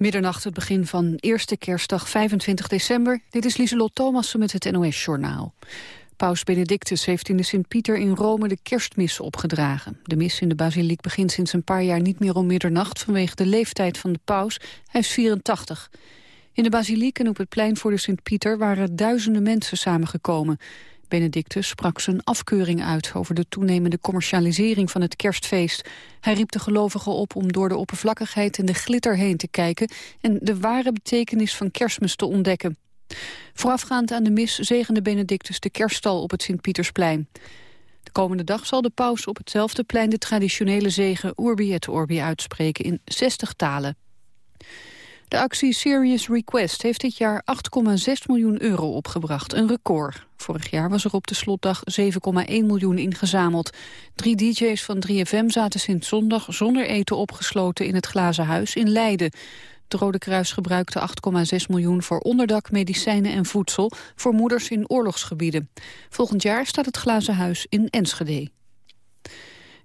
Middernacht, het begin van eerste kerstdag 25 december. Dit is Lieselot Thomassen met het NOS-journaal. Paus Benedictus heeft in de Sint-Pieter in Rome de kerstmis opgedragen. De mis in de basiliek begint sinds een paar jaar niet meer om middernacht... vanwege de leeftijd van de paus. Hij is 84. In de basiliek en op het plein voor de Sint-Pieter waren duizenden mensen samengekomen. Benedictus sprak zijn afkeuring uit over de toenemende commercialisering van het kerstfeest. Hij riep de gelovigen op om door de oppervlakkigheid en de glitter heen te kijken en de ware betekenis van kerstmis te ontdekken. Voorafgaand aan de mis zegende Benedictus de kerststal op het Sint-Pietersplein. De komende dag zal de paus op hetzelfde plein de traditionele zegen Urbi et Orbi uitspreken in 60 talen. De actie Serious Request heeft dit jaar 8,6 miljoen euro opgebracht, een record. Vorig jaar was er op de slotdag 7,1 miljoen ingezameld. Drie dj's van 3FM zaten sinds zondag zonder eten opgesloten in het Glazen Huis in Leiden. Het Rode Kruis gebruikte 8,6 miljoen voor onderdak, medicijnen en voedsel voor moeders in oorlogsgebieden. Volgend jaar staat het Glazen Huis in Enschede.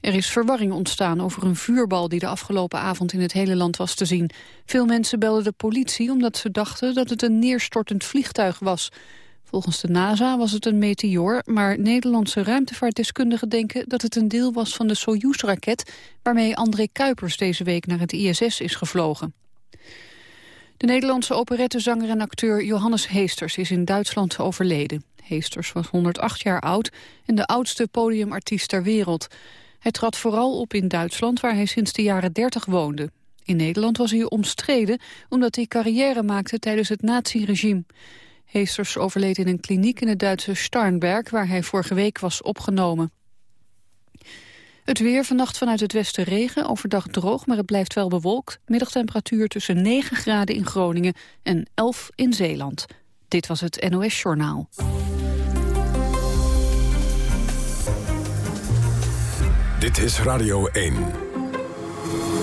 Er is verwarring ontstaan over een vuurbal die de afgelopen avond in het hele land was te zien. Veel mensen belden de politie omdat ze dachten dat het een neerstortend vliegtuig was. Volgens de NASA was het een meteoor, maar Nederlandse ruimtevaartdeskundigen denken dat het een deel was van de Soyuz-raket waarmee André Kuipers deze week naar het ISS is gevlogen. De Nederlandse operettezanger en acteur Johannes Heesters is in Duitsland overleden. Heesters was 108 jaar oud en de oudste podiumartiest ter wereld. Hij trad vooral op in Duitsland, waar hij sinds de jaren 30 woonde. In Nederland was hij omstreden omdat hij carrière maakte tijdens het naziregime. Heesters overleed in een kliniek in het Duitse Starnberg... waar hij vorige week was opgenomen. Het weer vannacht vanuit het westen regen, overdag droog, maar het blijft wel bewolkt. Middagtemperatuur tussen 9 graden in Groningen en 11 in Zeeland. Dit was het NOS Journaal. Dit is Radio 1.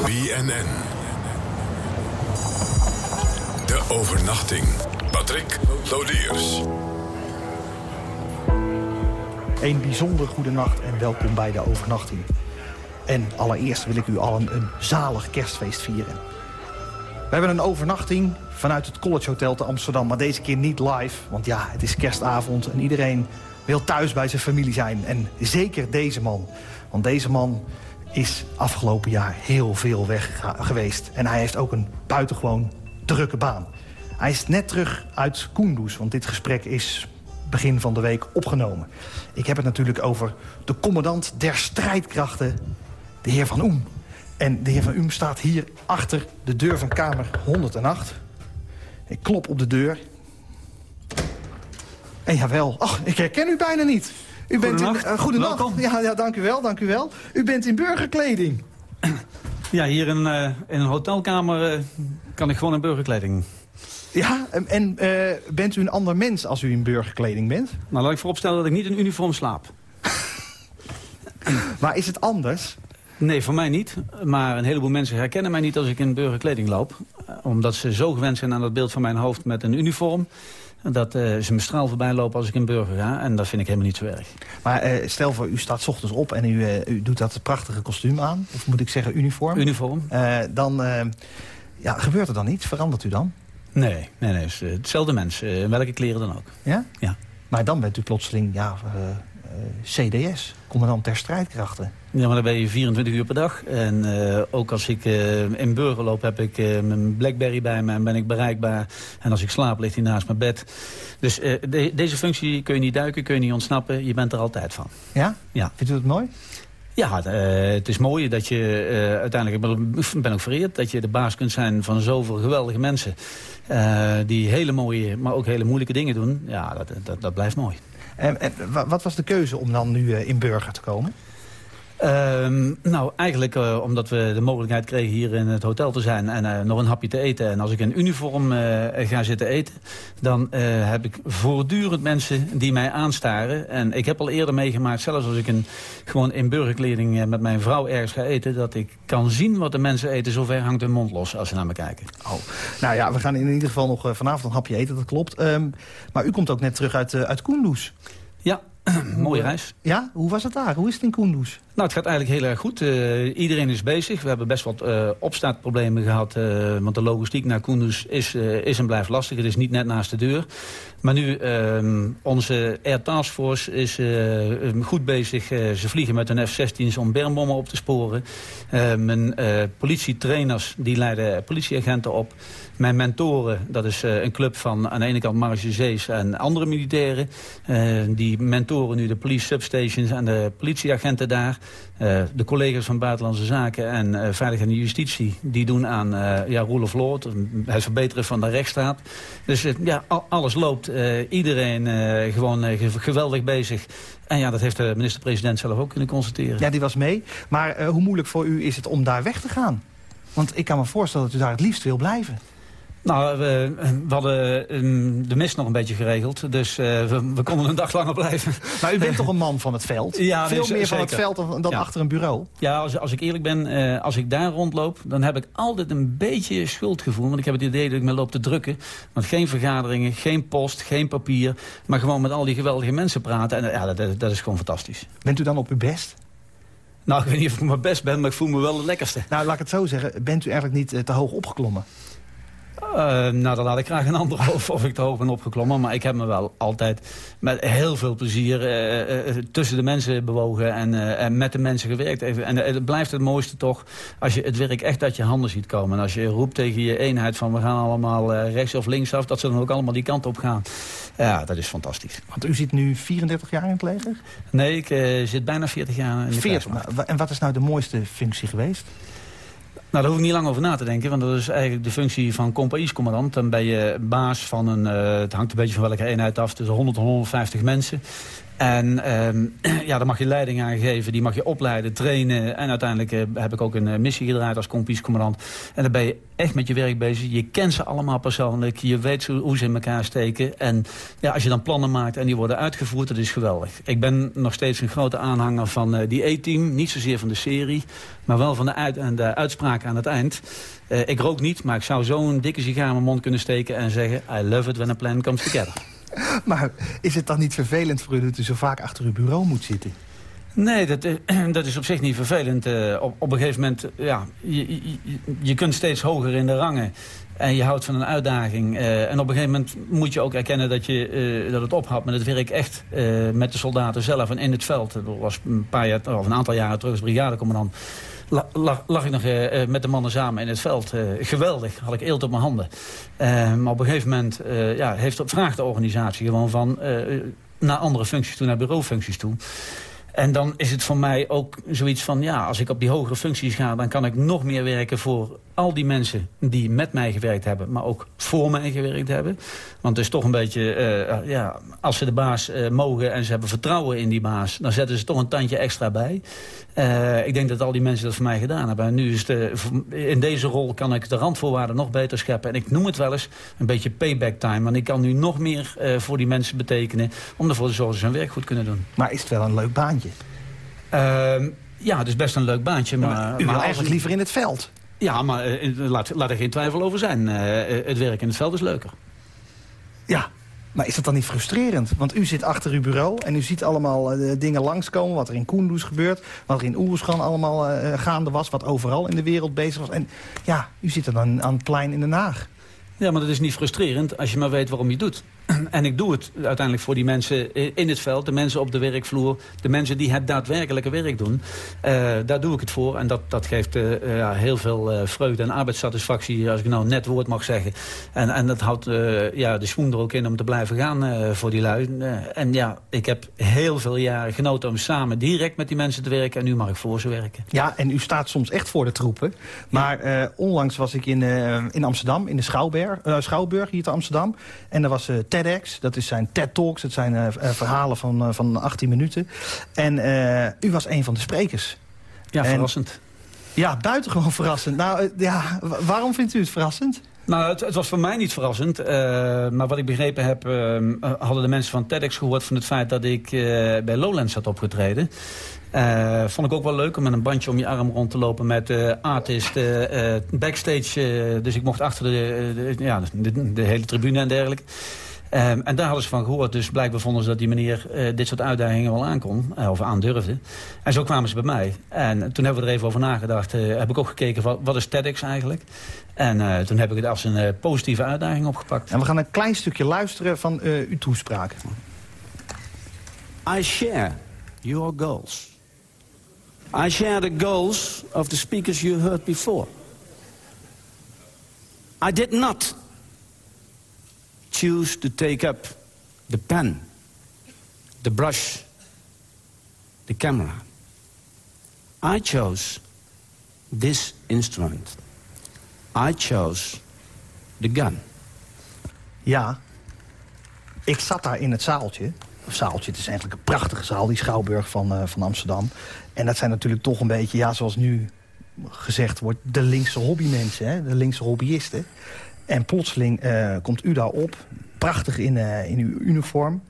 BNN. De overnachting. Patrick Lodiers. Een bijzonder goede nacht en welkom bij de overnachting. En allereerst wil ik u allen een zalig kerstfeest vieren. We hebben een overnachting vanuit het College Hotel te Amsterdam... maar deze keer niet live, want ja, het is kerstavond... en iedereen wil thuis bij zijn familie zijn. En zeker deze man. Want deze man is afgelopen jaar heel veel weg geweest. En hij heeft ook een buitengewoon drukke baan. Hij is net terug uit Kunduz, want dit gesprek is begin van de week opgenomen. Ik heb het natuurlijk over de commandant der strijdkrachten, de heer Van Oem. En de heer Van Oem staat hier achter de deur van kamer 108. Ik klop op de deur. En jawel, ach, ik herken u bijna niet. U bent in, uh, goedenacht. Ja, ja, dank u wel, dank u wel. U bent in burgerkleding. Ja, hier in, uh, in een hotelkamer uh, kan ik gewoon in burgerkleding. Ja, en, en bent u een ander mens als u in burgerkleding bent? Nou, laat ik vooropstellen dat ik niet in uniform slaap. maar is het anders? Nee, voor mij niet. Maar een heleboel mensen herkennen mij niet als ik in burgerkleding loop. Omdat ze zo gewend zijn aan dat beeld van mijn hoofd met een uniform dat uh, ze me straal voorbij lopen als ik in Burger ga. En dat vind ik helemaal niet zo erg. Maar uh, stel voor, u staat s ochtends op en u, uh, u doet dat prachtige kostuum aan. Of moet ik zeggen uniform. Uniform. dan ja, gebeurt er dan iets? Verandert u dan? Nee, nee, nee. hetzelfde mens. welke kleren dan ook. Ja? Ja. Maar dan bent u plotseling ja, CDS, commandant der strijdkrachten. Ja, maar dan ben je 24 uur per dag. En uh, ook als ik uh, in Burger loop, heb ik uh, mijn Blackberry bij me en ben ik bereikbaar. En als ik slaap, ligt hij naast mijn bed. Dus de, deze functie kun je niet duiken, kun je niet ontsnappen. Je bent er altijd van. Ja? Ja. Vindt u dat mooi? Ja, het is mooi dat je uh, uiteindelijk, ik ben ook vereerd... dat je de baas kunt zijn van zoveel geweldige mensen... Uh, die hele mooie, maar ook hele moeilijke dingen doen. Ja, dat, dat, dat blijft mooi. En, wat was de keuze om dan nu uh, in Burger te komen? Um, nou, eigenlijk uh, omdat we de mogelijkheid kregen hier in het hotel te zijn... en uh, nog een hapje te eten. En als ik in uniform uh, ga zitten eten... dan heb ik voortdurend mensen die mij aanstaren. En ik heb al eerder meegemaakt, zelfs als ik een, gewoon in burgerkleding... met mijn vrouw ergens ga eten... dat ik kan zien wat de mensen eten. Zover hangt hun mond los als ze naar me kijken. Oh. Nou ja, we gaan in ieder geval nog vanavond een hapje eten, dat klopt. Um, maar u komt ook net terug uit, uit Kunduz. Ja, Mooie reis. Ja, hoe was het daar? Hoe is het in Kunduz? Nou, het gaat eigenlijk heel erg goed. Uh, iedereen is bezig. We hebben best wat uh, opstartproblemen gehad. Uh, want de logistiek naar Kunduz is, is en blijft lastig. Het is niet net naast de deur. Maar nu, ehm, onze Air Task Force is goed bezig. ze vliegen met een F-16's om bermbommen op te sporen. mijn politietrainers die leiden politieagenten op. Mijn mentoren, dat is een club van aan de ene kant Marechaussees en andere militairen. die mentoren nu de police substations en de politieagenten daar. Uh, de collega's van Buitenlandse Zaken en uh, Veiligheid en Justitie... die doen aan uh, ja, rule of law, het verbeteren van de rechtsstaat. Dus ja, alles loopt. iedereen gewoon geweldig bezig. En ja, dat heeft de minister-president zelf ook kunnen constateren. Ja, die was mee. Maar hoe moeilijk voor u is het om daar weg te gaan? Want ik kan me voorstellen dat u daar het liefst wil blijven. Nou, we, we hadden um, de mist nog een beetje geregeld. Dus uh, we, we, konden een dag langer blijven. Maar u bent toch een man van het veld? Ja, Veel meer van het veld dan, achter een bureau? Ja, als, als ik eerlijk ben, uh, als ik daar rondloop... dan heb ik altijd een beetje schuldgevoel. Want ik heb het idee dat ik me loop te drukken. Want geen vergaderingen, geen post, geen papier. Maar gewoon met al die geweldige mensen praten. En ja, dat, dat is gewoon fantastisch. Bent u dan op uw best? Nou, ik weet niet of ik mijn best ben, maar ik voel me wel het lekkerste. Nou, laat ik het zo zeggen. Bent u eigenlijk niet te hoog opgeklommen? Uh, nou, dan laat ik graag een ander over of ik te hoog ben opgeklommen. Maar ik heb me wel altijd met heel veel plezier uh, uh, tussen de mensen bewogen en, en, met de mensen gewerkt. Even. En het blijft het mooiste toch als je het werk echt uit je handen ziet komen. En als je roept tegen je eenheid van we gaan allemaal rechts of links af... dat ze dan ook allemaal die kant op gaan. Ja, dat is fantastisch. Want u zit nu 34 jaar in het leger? Nee, ik zit bijna 40 jaar in de 40, nou, En wat is nou de mooiste functie geweest? Nou, daar hoef ik niet lang over na te denken. Want dat is eigenlijk de functie van compagniescommandant. Dan ben je baas van een... Uh, het hangt een beetje van welke eenheid af. Tussen 100 en 150 mensen. En um, ja, daar mag je leiding aan geven, die mag je opleiden, trainen. En uiteindelijk uh, heb ik ook een uh, missie gedraaid als kompiescommandant. En dan ben je echt met je werk bezig. Je kent ze allemaal persoonlijk. Je weet hoe ze in elkaar steken. En ja, als je dan plannen maakt en die worden uitgevoerd, dat is geweldig. Ik ben nog steeds een grote aanhanger van uh, die E-team. Niet zozeer van de serie, maar wel van de, uit en de uitspraak aan het eind. ik rook niet, maar ik zou zo'n dikke sigaar in mijn mond kunnen steken... en zeggen, I love it when a plan comes together. Maar is het dan niet vervelend voor u dat u zo vaak achter uw bureau moet zitten? Nee, dat, dat is op zich niet vervelend. Uh, op, op een gegeven moment, ja, je, je, je, kunt steeds hoger in de rangen. En je houdt van een uitdaging. En op een gegeven moment moet je ook erkennen dat, je, dat het ophoudt met het werk echt met de soldaten zelf en in het veld. Dat was een, paar jaar, of een aantal jaren terug als brigadecommandant lag, ik nog met de mannen samen in het veld. Geweldig, had ik eelt op mijn handen. Maar op een gegeven moment ja, heeft, vraagt de organisatie gewoon van... naar andere functies toe, naar bureaufuncties toe. En dan is het voor mij ook zoiets van... ja, als ik op die hogere functies ga... dan kan ik nog meer werken voor al die mensen die met mij gewerkt hebben... maar ook voor mij gewerkt hebben. Want het is toch een beetje... Uh, ja, als ze de baas uh, mogen en ze hebben vertrouwen in die baas... dan zetten ze toch een tandje extra bij. Uh, ik denk dat al die mensen dat voor mij gedaan hebben. En nu is de, in deze rol kan ik de randvoorwaarden nog beter scheppen. En ik noem het wel eens een beetje payback time. Want ik kan nu nog meer voor die mensen betekenen... om ervoor te zorgen dat ze hun werk goed kunnen doen. Maar is het wel een leuk baantje? Ehm, ja, het is best een leuk baantje. Maar, maar, u wil eigenlijk liever in het veld? Ja, maar uh, laat, laat er geen twijfel over zijn. Het werk in het veld is leuker. Ja, maar is dat dan niet frustrerend? Want u zit achter uw bureau en u ziet allemaal uh, dingen langskomen... wat er in Kunduz gebeurt, wat er in Oeruzgan allemaal gaande was... wat overal in de wereld bezig was. En ja, u zit dan aan het plein in Den Haag. Ja, maar dat is niet frustrerend als je maar weet waarom je het doet. En ik doe het uiteindelijk voor die mensen in het veld, de mensen op de werkvloer, de mensen die het daadwerkelijke werk doen. Uh, daar doe ik het voor en dat, dat geeft uh, ja, heel veel uh, vreugde en arbeidssatisfactie, als ik nou net woord mag zeggen. En, en dat houdt ja, de schoen er ook in om te blijven gaan voor die lui. en ja, ik heb heel veel jaren genoten om samen direct met die mensen te werken en nu mag ik voor ze werken. Ja, en u staat soms echt voor de troepen. Maar onlangs was ik in, in Amsterdam, in de Schouwberg, Schouwburg hier te Amsterdam. En daar was TEDx. Dat is zijn TED Talks. Dat zijn uh, verhalen van, uh, van 18 minuten. En u was een van de sprekers. Ja, verrassend. Ja, buitengewoon verrassend. Nou, ja, waarom vindt u het verrassend? Nou, het, het, was voor mij niet verrassend. Uh, maar wat ik begrepen heb, uh, hadden de mensen van TEDx gehoord van het feit dat ik uh, bij Lowlands had opgetreden. vond ik ook wel leuk om met een bandje om je arm rond te lopen met artist backstage. dus ik mocht achter de, de ja, de, de, hele tribune en dergelijke. Ehm, en daar hadden ze van gehoord. Dus blijkbaar vonden ze dat die meneer uh, dit soort uitdagingen wel aankon. Uh, of aandurfde. En zo kwamen ze bij mij. En toen hebben we er even over nagedacht. Uh, heb ik ook gekeken, wat, wat is TEDx eigenlijk? En toen heb ik het als een positieve uitdaging opgepakt. En we gaan een klein stukje luisteren van uw toespraak. I share your goals. I share the goals of the speakers you heard before. I did not choose to take up the pen, the brush, the camera. I chose this instrument. I chose the gun. Ja, ik zat daar in het zaaltje. Of zaaltje, het is eigenlijk een prachtige zaal, die Schouwburg van, uh, van Amsterdam. En dat zijn natuurlijk toch een beetje, ja, zoals nu gezegd wordt... de linkse hobbymensen, hè? de linkse hobbyisten. En plotseling uh, komt u daar op, prachtig in, uh, in uw uniform.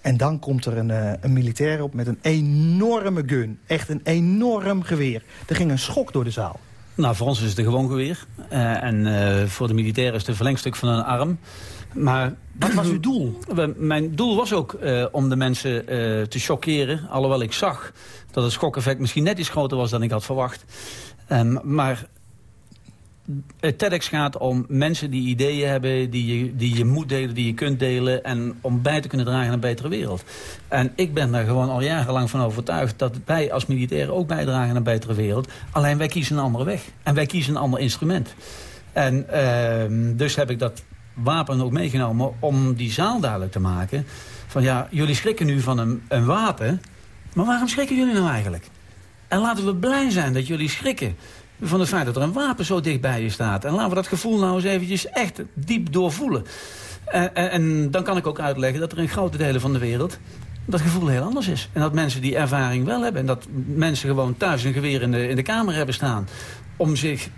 En dan komt er een, uh, een militair op met een enorme gun. Echt een enorm geweer. Er ging een schok door de zaal. Nou, voor ons is het een gewoon geweer. en voor de militairen is het een verlengstuk van een arm. Maar wat was uw doel? Mijn doel was ook om de mensen te chockeren. Alhoewel ik zag dat het schokeffect misschien net iets groter was dan ik had verwacht. Um, maar TEDx gaat om mensen die ideeën hebben, die je, die je moet delen, die je kunt delen... en om bij te kunnen dragen aan een betere wereld. En ik ben daar gewoon al jarenlang van overtuigd... dat wij als militairen ook bijdragen aan een betere wereld. Alleen wij kiezen een andere weg. En wij kiezen een ander instrument. En uh, dus heb ik dat wapen ook meegenomen om die zaal duidelijk te maken... van ja, jullie schrikken nu van een, een wapen... maar waarom schrikken jullie nou eigenlijk? En laten we blij zijn dat jullie schrikken van het feit dat er een wapen zo dichtbij je staat. En laten we dat gevoel nou eens eventjes echt diep doorvoelen. En, en, en dan kan ik ook uitleggen dat er in grote delen van de wereld dat gevoel heel anders is. En dat mensen die ervaring wel hebben. En dat mensen gewoon thuis een geweer in de, in de kamer hebben staan... om zich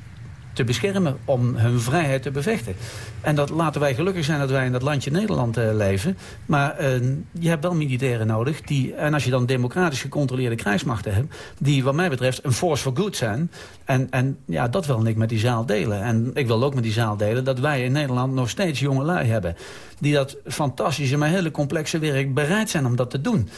te beschermen, om hun vrijheid te bevechten. En dat laten wij gelukkig zijn dat wij in dat landje Nederland uh, leven. Maar uh, je hebt wel militairen nodig. Die, en als je dan democratisch gecontroleerde krijgsmachten hebt... die wat mij betreft een force for good zijn. En, en ja, dat wil ik met die zaal delen. En ik wil ook met die zaal delen dat wij in Nederland nog steeds jonge lui hebben. Die dat fantastische, maar hele complexe werk bereid zijn om dat te doen.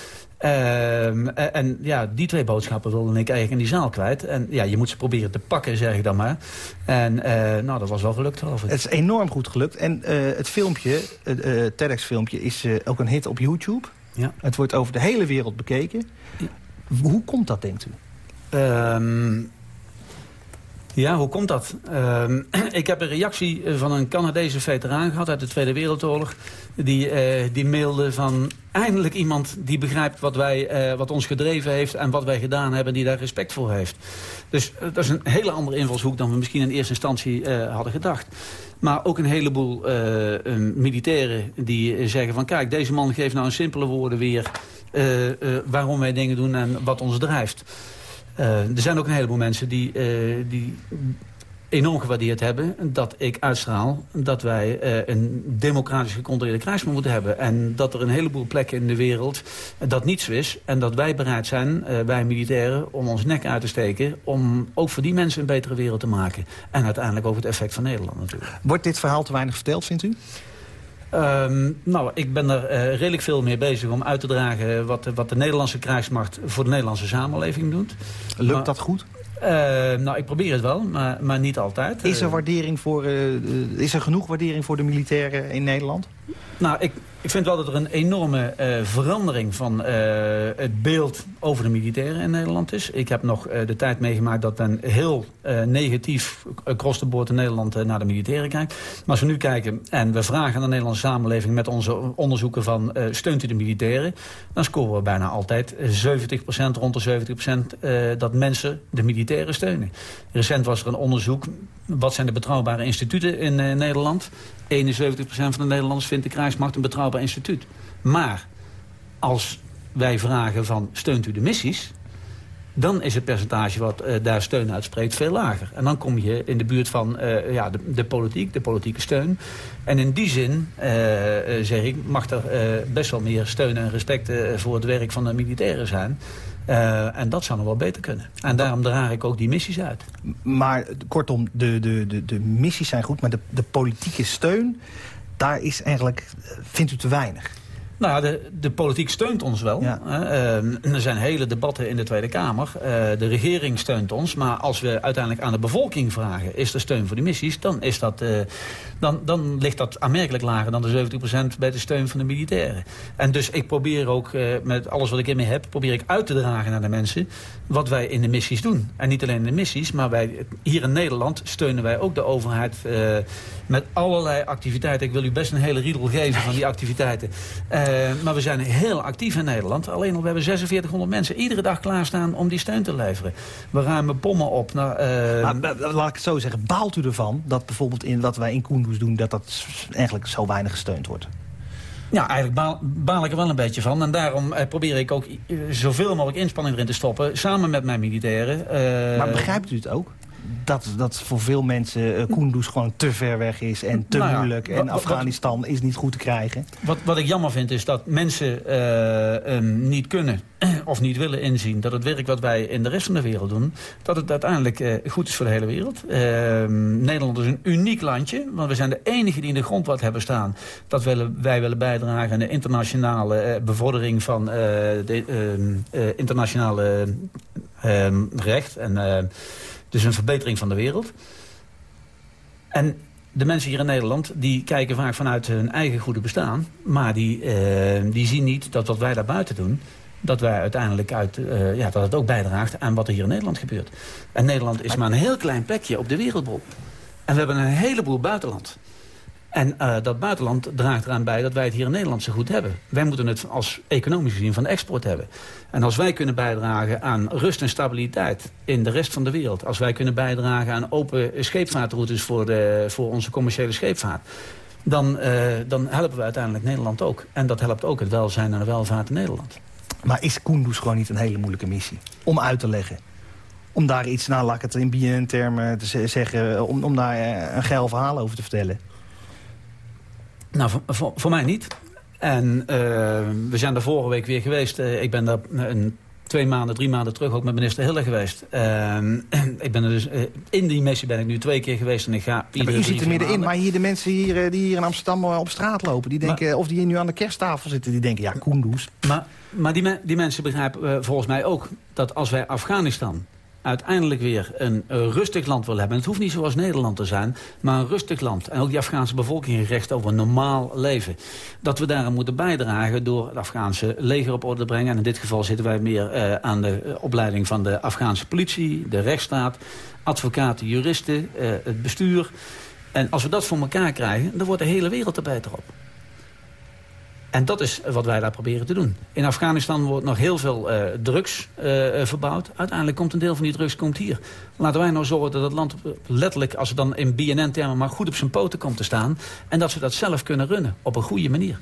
Uh, en ja, die twee boodschappen wilde ik eigenlijk in die zaal kwijt. En ja, je moet ze proberen te pakken, zeg ik dan maar. En uh, nou, dat was wel gelukt, geloof ik. Het is enorm goed gelukt. En uh, het filmpje, het TEDx-filmpje, is ook een hit op YouTube. Ja. Het wordt over de hele wereld bekeken. Ja. Hoe komt dat, denkt u? Um, ja, hoe komt dat? Uh, ik heb een reactie van een Canadese veteraan gehad uit de Tweede Wereldoorlog. Die, uh, die mailde van eindelijk iemand die begrijpt wat, wij, uh, wat ons gedreven heeft... en wat wij gedaan hebben die daar respect voor heeft. Dus dat is een hele andere invalshoek dan we misschien in eerste instantie hadden gedacht. Maar ook een heleboel militairen die zeggen van... kijk, deze man geeft nou in simpele woorden weer waarom wij dingen doen en wat ons drijft. Uh, er zijn ook een heleboel mensen die, uh, die enorm gewaardeerd hebben... dat ik uitstraal dat wij uh, een democratisch gecontroleerde krijgsmacht moeten hebben. En dat er een heleboel plekken in de wereld dat niet zo is. En dat wij bereid zijn, wij militairen, om ons nek uit te steken... om ook voor die mensen een betere wereld te maken. En uiteindelijk over het effect van Nederland natuurlijk. Wordt dit verhaal te weinig verteld, vindt u? Um, nou, ik ben er uh, redelijk veel mee bezig om uit te dragen... Wat, wat de Nederlandse krijgsmacht voor de Nederlandse samenleving doet. Lukt maar, dat goed? Uh, nou, ik probeer het wel, maar, maar niet altijd. Is er, waardering voor, uh, is er genoeg waardering voor de militairen in Nederland? Nou, ik, ik vind wel dat er een enorme uh, verandering van uh, het beeld over de militairen in Nederland is. Ik heb nog uh, de tijd meegemaakt dat men heel negatief across the board in Nederland naar de militairen kijkt. Maar als we nu kijken en we vragen aan de Nederlandse samenleving met onze onderzoeken van steunt u de militairen, dan scoren we bijna altijd 70%, rond de 70% dat mensen de militairen steunen. Recent was er een onderzoek, wat zijn de betrouwbare instituten in Nederland? 71% van de Nederlanders vindt de krijgsmacht een betrouwbaar instituut. Maar als wij vragen van steunt u de missies... dan is het percentage wat uh, daar steun uitspreekt veel lager. En dan kom je in de buurt van uh, ja, de, de, politiek, de politieke steun. En in die zin, uh, zeg ik, mag er best wel meer steun en respect voor het werk van de militairen zijn... En dat zou nog wel beter kunnen. En daarom draag ik ook die missies uit. Maar kortom, de, de, de, de missies zijn goed, maar de, de politieke steun... daar is eigenlijk, vindt u te weinig. Nou ja, de, de politiek steunt ons wel. Ja. Uh, er zijn hele debatten in de Tweede Kamer. Uh, de regering steunt ons. Maar als we uiteindelijk aan de bevolking vragen... is er steun voor die missies, dan, is dat, uh, dan, dan ligt dat aanmerkelijk lager... dan de 70% bij de steun van de militairen. En dus ik probeer ook met alles wat ik in me heb... probeer ik uit te dragen naar de mensen... wat wij in de missies doen. En niet alleen in de missies, maar wij, hier in Nederland... steunen wij ook de overheid met allerlei activiteiten. Ik wil u best een hele riedel geven van die activiteiten... Uh, maar we zijn heel actief in Nederland. Alleen al, we hebben 4600 mensen iedere dag klaarstaan om die steun te leveren. We ruimen bommen op. Naar, uh... maar, laat ik het zo zeggen, baalt u ervan dat bijvoorbeeld in wat wij in Kunduz doen... dat dat eigenlijk zo weinig gesteund wordt? Ja, eigenlijk baal, baal, ik er wel een beetje van. En daarom eh, probeer ik ook zoveel mogelijk inspanning erin te stoppen... samen met mijn militairen. Maar begrijpt u het ook? Dat, dat voor veel mensen uh, Kunduz gewoon te ver weg is en te nou ja, moeilijk. En wat, Afghanistan is niet goed te krijgen. Wat, wat ik jammer vind is dat mensen um, niet kunnen of niet willen inzien... dat het werk wat wij in de rest van de wereld doen... dat het uiteindelijk uh, goed is voor de hele wereld. Ehm, Nederland is een uniek landje. Want we zijn de enige die in de grondwet hebben staan... dat willen, wij willen bijdragen aan de internationale bevordering van de ehm, internationale recht... en dus een verbetering van de wereld. En de mensen hier in Nederland die kijken vaak vanuit hun eigen goede bestaan. Maar die, uh, die zien niet dat wat wij daar buiten doen... dat wij uiteindelijk uit, uh, ja, dat het ook bijdraagt aan wat er hier in Nederland gebeurt. En Nederland is maar een heel klein plekje op de wereldbol. En we hebben een heleboel buitenland. En uh, dat buitenland draagt eraan bij dat wij het hier in Nederland zo goed hebben. Wij moeten het als economisch gezien van export hebben. En als wij kunnen bijdragen aan rust en stabiliteit in de rest van de wereld... als wij kunnen bijdragen aan open scheepvaartroutes voor, voor onze commerciële scheepvaart... Dan, uh, dan helpen we uiteindelijk Nederland ook. En dat helpt ook het welzijn en de welvaart in Nederland. Maar is Kunduz gewoon niet een hele moeilijke missie? Om uit te leggen om daar iets, nou laat het in BNN-termen te zeggen... om, om daar eh, een geil verhaal over te vertellen. Nou, voor, voor, mij niet. En uh, we zijn er vorige week weer geweest. Uh, ik ben daar een, twee maanden, drie maanden terug ook met minister Hille geweest. Uh, ik ben er dus, in die missie ben ik nu twee keer geweest en ik ga... Ja, je zit er middenin, maar hier de mensen hier, die hier in Amsterdam op straat lopen... die denken, maar, of die hier nu aan de kersttafel zitten, die denken, ja, Koendoes. Maar, maar die, me, die mensen begrijpen volgens mij ook dat als wij Afghanistan uiteindelijk weer een rustig land wil hebben. het hoeft niet zoals Nederland te zijn, maar een rustig land. En ook die Afghaanse bevolking recht over een normaal leven. Dat we daaraan moeten bijdragen door het Afghaanse leger op orde te brengen. En in dit geval zitten wij meer uh, aan de uh, opleiding van de Afghaanse politie, de rechtsstaat, advocaten, juristen, het bestuur. En als we dat voor elkaar krijgen, dan wordt de hele wereld er beter op. En dat is wat wij daar proberen te doen. In Afghanistan wordt nog heel veel uh, drugs uh, verbouwd. Uiteindelijk komt een deel van die drugs komt hier. Laten wij nou zorgen dat het land letterlijk, als het dan in BNN-termen... maar goed op zijn poten komt te staan. En dat we dat zelf kunnen runnen op een goede manier.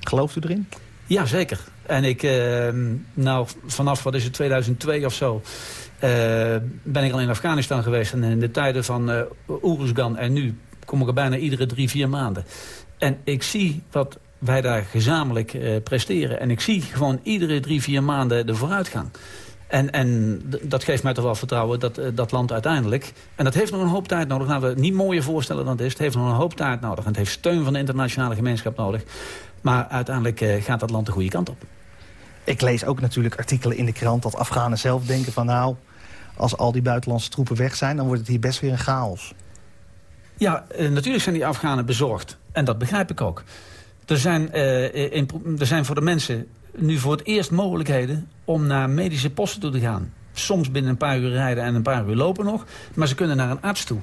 Gelooft u erin? Ja, zeker. En ik, uh, nou, vanaf, wat is het, 2002 of zo... ben ik al in Afghanistan geweest. En in de tijden van uh, Oeruzgan en nu kom ik er bijna iedere drie, vier maanden. En ik zie wat wij daar gezamenlijk uh, presteren. En ik zie gewoon iedere drie, vier maanden de vooruitgang. En, en dat geeft mij toch wel vertrouwen dat uh, dat land uiteindelijk... en dat heeft nog een hoop tijd nodig. Nou, we niet mooier voorstellen dan het is. Het heeft nog een hoop tijd nodig. En het heeft steun van de internationale gemeenschap nodig. Maar uiteindelijk uh, gaat dat land de goede kant op. Ik lees ook natuurlijk artikelen in de krant dat Afghanen zelf denken van... nou, als al die buitenlandse troepen weg zijn... dan wordt het hier best weer een chaos. Ja, natuurlijk zijn die Afghanen bezorgd. En dat begrijp ik ook. Er zijn, in, er zijn voor de mensen nu voor het eerst mogelijkheden om naar medische posten toe te gaan. Soms binnen een paar uur rijden en een paar uur lopen nog. Maar ze kunnen naar een arts toe.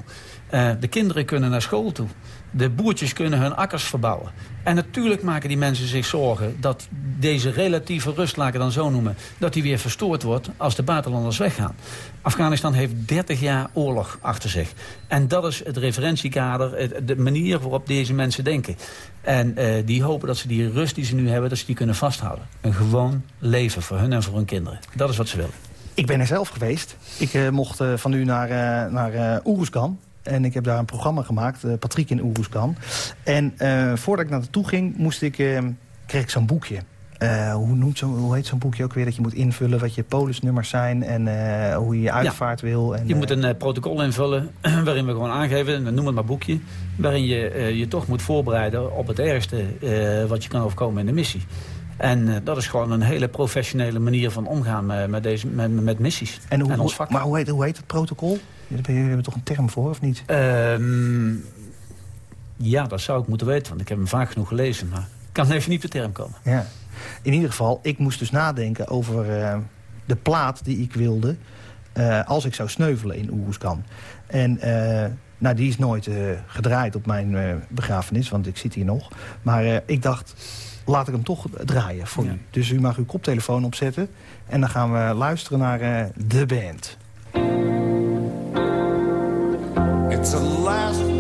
Uh, de kinderen kunnen naar school toe. De boertjes kunnen hun akkers verbouwen. En natuurlijk maken die mensen zich zorgen dat deze relatieve rust, laat ik het dan zo noemen... dat die weer verstoord wordt als de buitenlanders weggaan. Afghanistan heeft 30 jaar oorlog achter zich. En dat is het referentiekader, de manier waarop deze mensen denken. En uh, die hopen dat ze die rust die ze nu hebben, dat ze die kunnen vasthouden. Een gewoon leven voor hun en voor hun kinderen. Dat is wat ze willen. Ik ben er zelf geweest. Ik uh, mocht uh, van u naar, naar Oeruzgan. En ik heb daar een programma gemaakt, uh, Patrick in Oeruzkan. En uh, voordat ik naar naartoe ging, moest ik, uh, kreeg ik zo'n boekje. eh, hoe, noemt zo, hoe heet zo'n boekje ook weer? Dat je moet invullen wat je polisnummers zijn en uh, hoe je je uitvaart wil. En, je moet een uh, protocol invullen waarin we gewoon aangeven, noem het maar boekje... waarin je je toch moet voorbereiden op het ergste wat je kan overkomen in de missie. En dat is gewoon een hele professionele manier van omgaan met, deze, met, met missies en, hoe, en ons vak. Maar hoe heet, hoe heet het protocol? Jullie hebben toch een term voor, of niet? Ehm, ja, dat zou ik moeten weten, want ik heb hem vaak genoeg gelezen. Maar ik kan even niet de term komen. Ja. In ieder geval, ik moest dus nadenken over uh, de plaat die ik wilde... Uh, als ik zou sneuvelen in Oeruzkan. En uh, nou, die is nooit gedraaid op mijn begrafenis, want ik zit hier nog. Maar ik dacht, laat ik hem toch draaien voor ja. u. Dus u mag uw koptelefoon opzetten. En dan gaan we luisteren naar de band. It's a last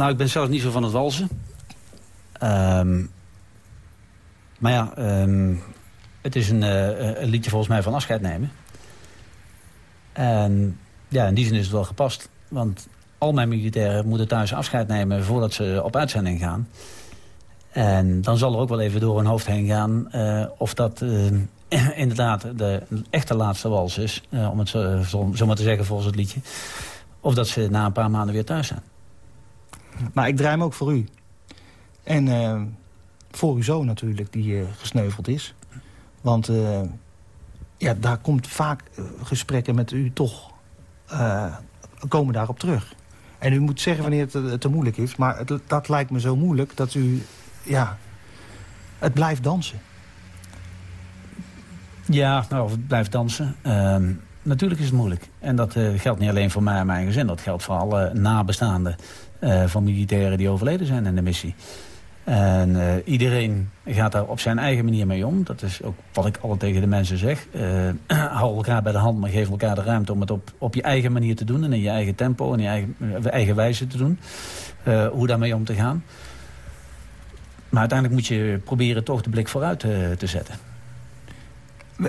Nou, ik ben zelf niet zo van het walsen. Um, maar ja, um, het is een, uh, een, liedje volgens mij van afscheid nemen. En ja, in die zin is het wel gepast. Want al mijn militairen moeten thuis afscheid nemen voordat ze op uitzending gaan. En dan zal er ook wel even door hun hoofd heen gaan uh, of dat uh, inderdaad de echte laatste wals is. om het zo maar te zeggen volgens het liedje. Of dat ze na een paar maanden weer thuis zijn. Maar ik draai hem ook voor u. En uh, voor uw zoon natuurlijk, die uh, gesneuveld is. Want uh, ja, daar komt vaak gesprekken met u toch... komen daarop terug. En u moet zeggen wanneer het te moeilijk is. Maar dat lijkt me zo moeilijk dat u... Ja, het blijft dansen. Ja, nou, het blijft dansen. Ehm, natuurlijk is het moeilijk. En dat geldt niet alleen voor mij en mijn gezin. Dat geldt voor alle nabestaanden uh, van militairen die overleden zijn in de missie. En uh, iedereen gaat daar op zijn eigen manier mee om. Dat is ook wat ik altijd tegen de mensen zeg. Uh, hou elkaar bij de hand, maar geef elkaar de ruimte om het op, op je eigen manier te doen. En in je eigen tempo en je eigen, eigen wijze te doen. hoe daarmee om te gaan. Maar uiteindelijk moet je proberen toch de blik vooruit te, te zetten.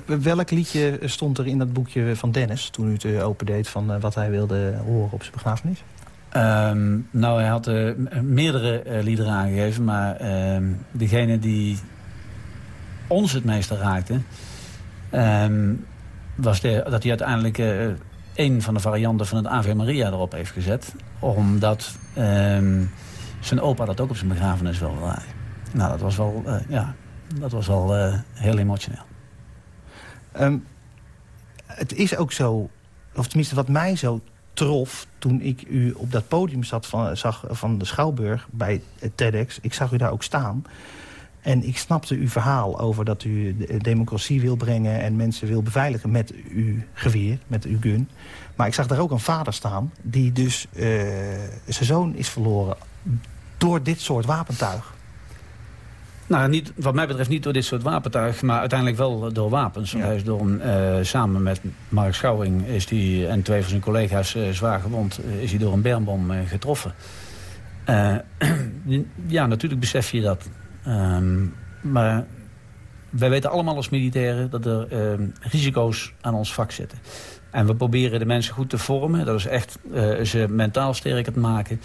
Welk liedje stond er in dat boekje van Dennis... toen u het opendeed van wat hij wilde horen op zijn begrafenis? Um, nou, hij had meerdere uh, liederen aangegeven, maar uh, degene die ons het meeste raakte... Um, was de, dat hij uiteindelijk uh, een van de varianten van het Ave Maria erop heeft gezet. Omdat zijn opa dat ook op zijn begrafenis wilde draaien. Nou, dat was wel, ja, dat was wel heel emotioneel. het is ook zo, of tenminste wat mij zo trof toen ik u op dat podium zat van, zag van de Schouwburg bij TEDx. Ik zag u daar ook staan. En ik snapte uw verhaal over dat u de democratie wil brengen... en mensen wil beveiligen met uw geweer, met uw gun. Maar ik zag daar ook een vader staan die dus uh, zijn zoon is verloren... door dit soort wapentuig. Nou, niet, wat mij betreft niet door dit soort wapentuig, maar uiteindelijk wel door wapens. Hij is door een, uh, samen met Mark Schouwing is die, en twee van zijn collega's uh, zwaar gewond, uh, is hij door een bermbom getroffen. ja, natuurlijk besef je dat. Ehm, maar wij weten allemaal als militairen dat er ehm, risico's aan ons vak zitten. En we proberen de mensen goed te vormen. Dat is echt ze mentaal sterker te maken.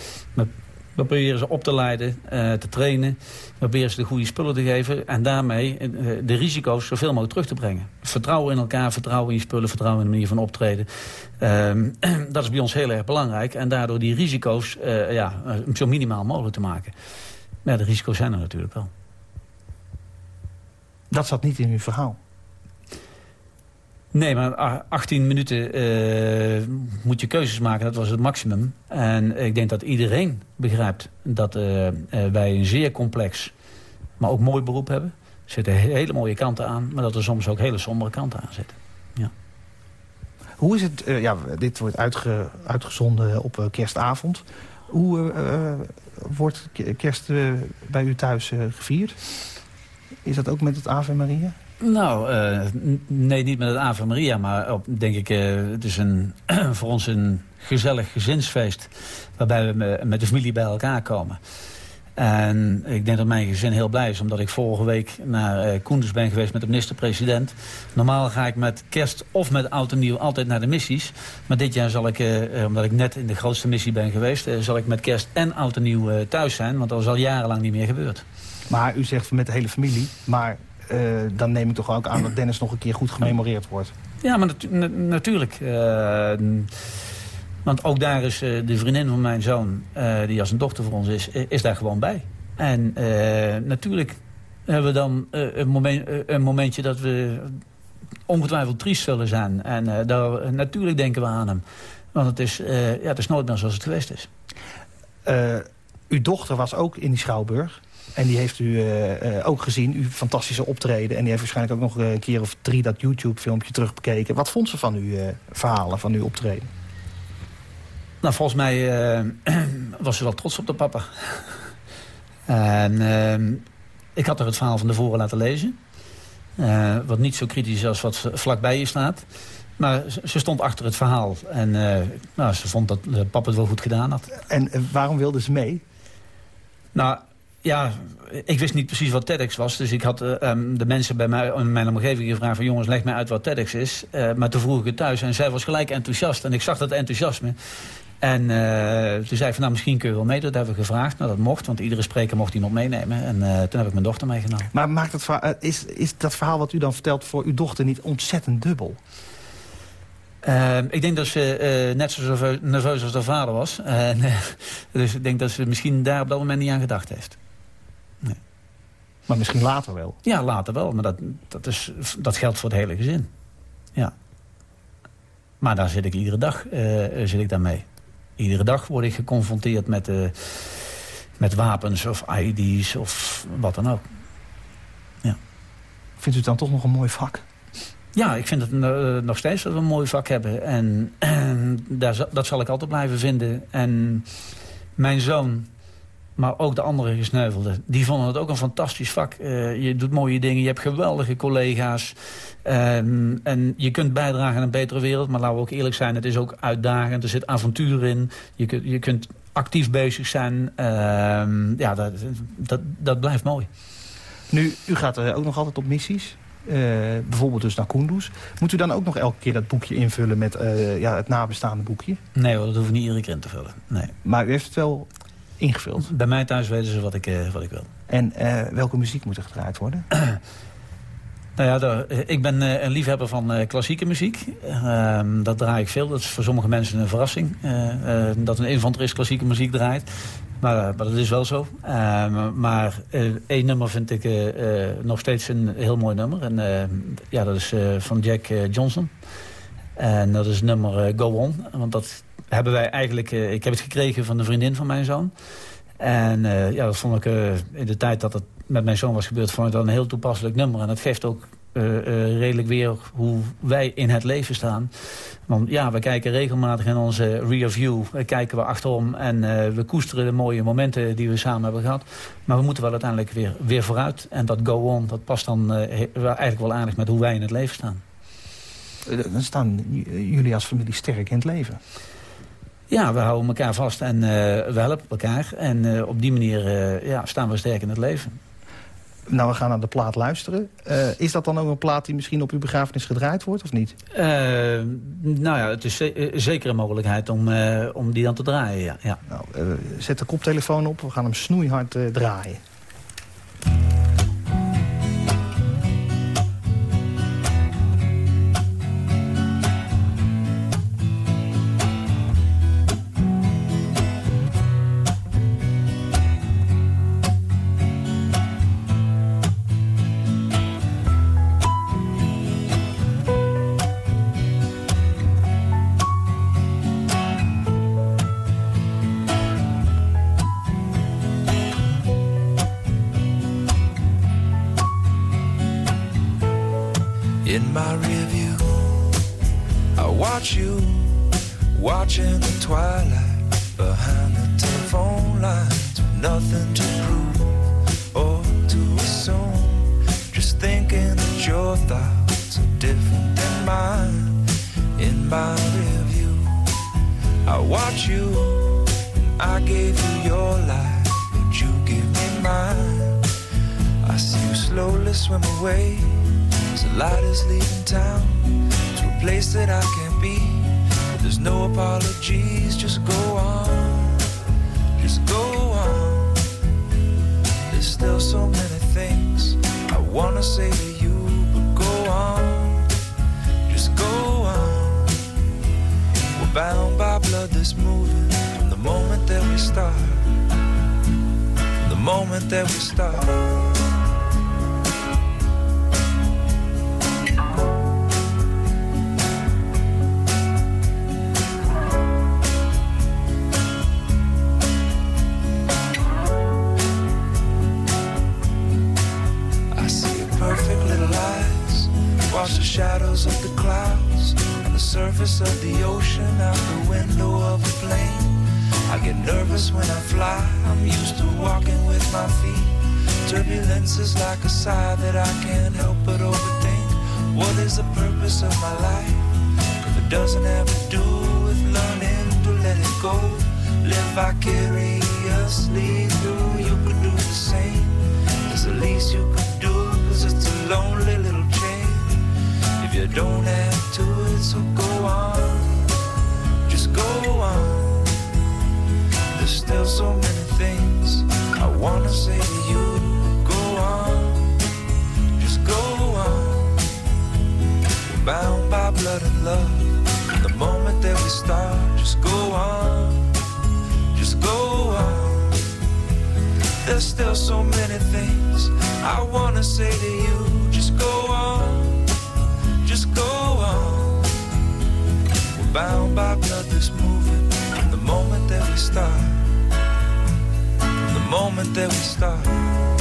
We proberen ze op te leiden, uh, te trainen. We proberen ze de goede spullen te geven. En daarmee uh, de risico's zoveel mogelijk terug te brengen. Vertrouwen in elkaar, vertrouwen in je spullen, vertrouwen in de manier van optreden. Ehm, dat is bij ons heel erg belangrijk. En daardoor die risico's ja, zo minimaal mogelijk te maken. Maar de risico's zijn er natuurlijk wel. Dat zat niet in uw verhaal. Nee, maar 18 minuten uh, moet je keuzes maken. Dat was het maximum. En ik denk dat iedereen begrijpt dat uh, uh, wij een zeer complex, maar ook mooi beroep hebben. Er zitten hele mooie kanten aan, maar dat er soms ook hele sombere kanten aan zitten. Ja. Hoe is het, ja, dit wordt uitge, uitgezonden op kerstavond. Hoe wordt kerst bij u thuis gevierd? Is dat ook met het Ave Maria? Nou, uh, nee, niet met het Ave Maria, maar op, denk ik, uh, het is een, voor ons een gezellig gezinsfeest... waarbij we met de familie bij elkaar komen. En ik denk dat mijn gezin heel blij is, omdat ik vorige week naar uh, Koenders ben geweest met de minister-president. Normaal ga ik met kerst of met oud en nieuw altijd naar de missies. Maar dit jaar zal ik, omdat ik net in de grootste missie ben geweest... Zal ik met kerst en oud en nieuw thuis zijn, want dat is al jarenlang niet meer gebeurd. Maar u zegt met de hele familie, maar uh, dan neem ik toch ook aan dat Dennis nog een keer goed gememoreerd wordt. Ja, maar natu na natuurlijk. Uh, want ook daar is uh, de vriendin van mijn zoon, die als een dochter voor ons is, is daar gewoon bij. En natuurlijk hebben we dan een, moment, een, momentje dat we ongetwijfeld triest zullen zijn. En daar, natuurlijk denken we aan hem. Want het is, ja, het is nooit meer zoals het geweest is. uw dochter was ook in die Schouwburg. En die heeft u uh, ook gezien, uw fantastische optreden. En die heeft waarschijnlijk ook nog een keer of drie dat YouTube-filmpje terugbekeken. Wat vond ze van uw uh, verhalen, van uw optreden? Nou, volgens mij was ze wel trots op de papa. en ehm, ik had er het verhaal van tevoren laten lezen. wat niet zo kritisch is als wat vlakbij je staat. Maar ze stond achter het verhaal. En nou, ze vond dat papa het wel goed gedaan had. En waarom wilde ze mee? Nou, ja, ik wist niet precies wat TEDx was. Dus ik had uh, um, de mensen bij mij in mijn omgeving gevraagd... van jongens, leg mij uit wat TEDx is. Uh, maar toen vroeg ik het thuis en zij was gelijk enthousiast. En ik zag dat enthousiasme. En uh, toen zei ik van, nou, misschien kun je wel mee. Dat hebben we gevraagd. Nou, dat mocht, want iedere spreker mocht iemand meenemen. En toen heb ik mijn dochter meegenomen. Maar maakt het, is, is dat verhaal wat u dan vertelt voor uw dochter niet ontzettend dubbel? Uh, ik denk dat ze uh, net zo nerveus als haar vader was. Uh, dus ik denk dat ze misschien daar op dat moment niet aan gedacht heeft. Maar misschien later wel? Ja, later wel. Maar dat, dat, is, dat geldt voor het hele gezin. Ja. Maar daar zit ik iedere dag uh, zit ik daarmee. Iedere dag word ik geconfronteerd met, uh, met wapens of ID's of wat dan ook. Ja. Vindt u het dan toch nog een mooi vak? Ja, ik vind het uh, nog steeds dat we een mooi vak hebben. En, en daar, dat zal ik altijd blijven vinden. En mijn zoon maar ook de andere gesneuvelden. Die vonden het ook een fantastisch vak. Uh, je doet mooie dingen, je hebt geweldige collega's. Um, en je kunt bijdragen aan een betere wereld. Maar laten we ook eerlijk zijn, het is ook uitdagend. Er zit avontuur in. Je kunt, je kunt actief bezig zijn. Uh, ja, dat, dat, dat blijft mooi. Nu, u gaat ook nog altijd op missies. Uh, bijvoorbeeld dus naar Kunduz. Moet u dan ook nog elke keer dat boekje invullen met uh, ja, het nabestaande boekje? Nee hoor, dat hoef ik niet iedere keer in te vullen. Nee. Maar u heeft het wel ingevuld? Bij mij thuis weten ze wat ik, uh, wat ik wil. En uh, welke muziek moet er gedraaid worden? nou ja, de, ik ben uh, een liefhebber van klassieke muziek. Ehm, dat draai ik veel. Dat is voor sommige mensen een verrassing. dat een infanterist klassieke muziek draait. Maar, maar dat is wel zo. Ehm, maar één nummer vind ik nog steeds een heel mooi nummer. En ja, dat is van Jack Johnson. En dat is nummer Go On. Want dat hebben wij eigenlijk... Uh, ik heb het gekregen van de vriendin van mijn zoon. En uh, ja, dat vond ik in de tijd dat het met mijn zoon was gebeurd... vond ik dat een heel toepasselijk nummer. En dat geeft ook redelijk weer hoe wij in het leven staan. Want ja, we kijken regelmatig in onze review, kijken we achterom... en we koesteren de mooie momenten die we samen hebben gehad. Maar we moeten wel uiteindelijk weer, weer vooruit. En dat go on, dat past dan eigenlijk wel aardig met hoe wij in het leven staan dan staan jullie als familie sterk in het leven. Ja, we houden elkaar vast en eh, we helpen elkaar. En eh, op die manier eh, ja, staan we sterk in het leven. Nou, we gaan naar de plaat luisteren. is dat dan ook een plaat die misschien op uw begrafenis gedraaid wordt, of niet? nou ja, het is zeker een mogelijkheid om, om die dan te draaien, ja. Nou, zet de koptelefoon op, we gaan hem snoeihard draaien. I can't help but overthink What is the purpose of my life. If it doesn't have to do with learning to let it go Live vicariously through You could do the same. It's the least you could do Cause it's a lonely little chain. If you don't have to it's so go on Just go on. There's still so many things I wanna say to you. bound by blood and love. The moment that we start, just go on, just go on. There's still so many things I wanna say to you. Just go on, just go on. We're bound by blood that's moving from the moment that we start. From the moment that we start.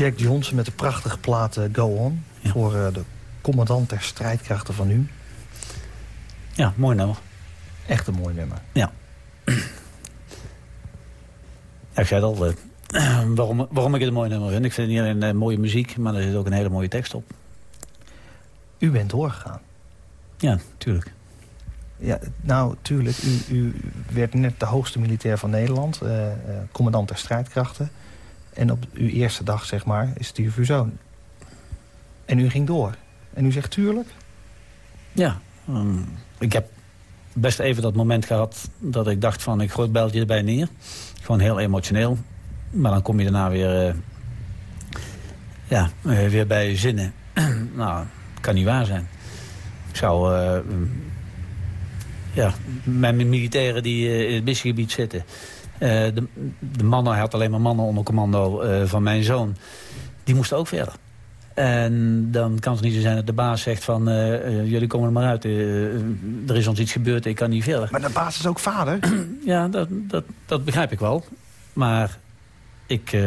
Jack Johnson met de prachtige plaat eh, Go On. Voor eh, de commandant der strijdkrachten van u. Ja, mooi nummer. Echt een mooi nummer. Ja. ja ik zei het al, eh, waarom, waarom ik het een mooi nummer vind. Ik vind het niet alleen mooie muziek, maar er zit ook een hele mooie tekst op. U bent doorgegaan. Ja, tuurlijk. Ja, nou, tuurlijk. U, u werd net de hoogste militair van Nederland. Commandant der strijdkrachten. En op uw eerste dag, zeg maar, is het uw zoon. En u ging door. En u zegt tuurlijk? Ja, um, ik heb best even dat moment gehad dat ik dacht van... ik gooi het beltje erbij neer. Gewoon heel emotioneel. Maar dan kom je daarna weer, uh, ja, weer bij je zinnen. nou, kan niet waar zijn. Ik zou uh, ja, met mijn militairen die in het misgebied zitten... Uh, de, de, mannen, hij had alleen maar mannen onder commando uh, van mijn zoon. Die moesten ook verder. En dan kan het niet zo zijn dat de baas zegt van... Uh, jullie komen er maar uit, er is ons iets gebeurd, ik kan niet verder. Maar de baas is ook vader? ja, dat, dat, dat begrijp ik wel. Maar ik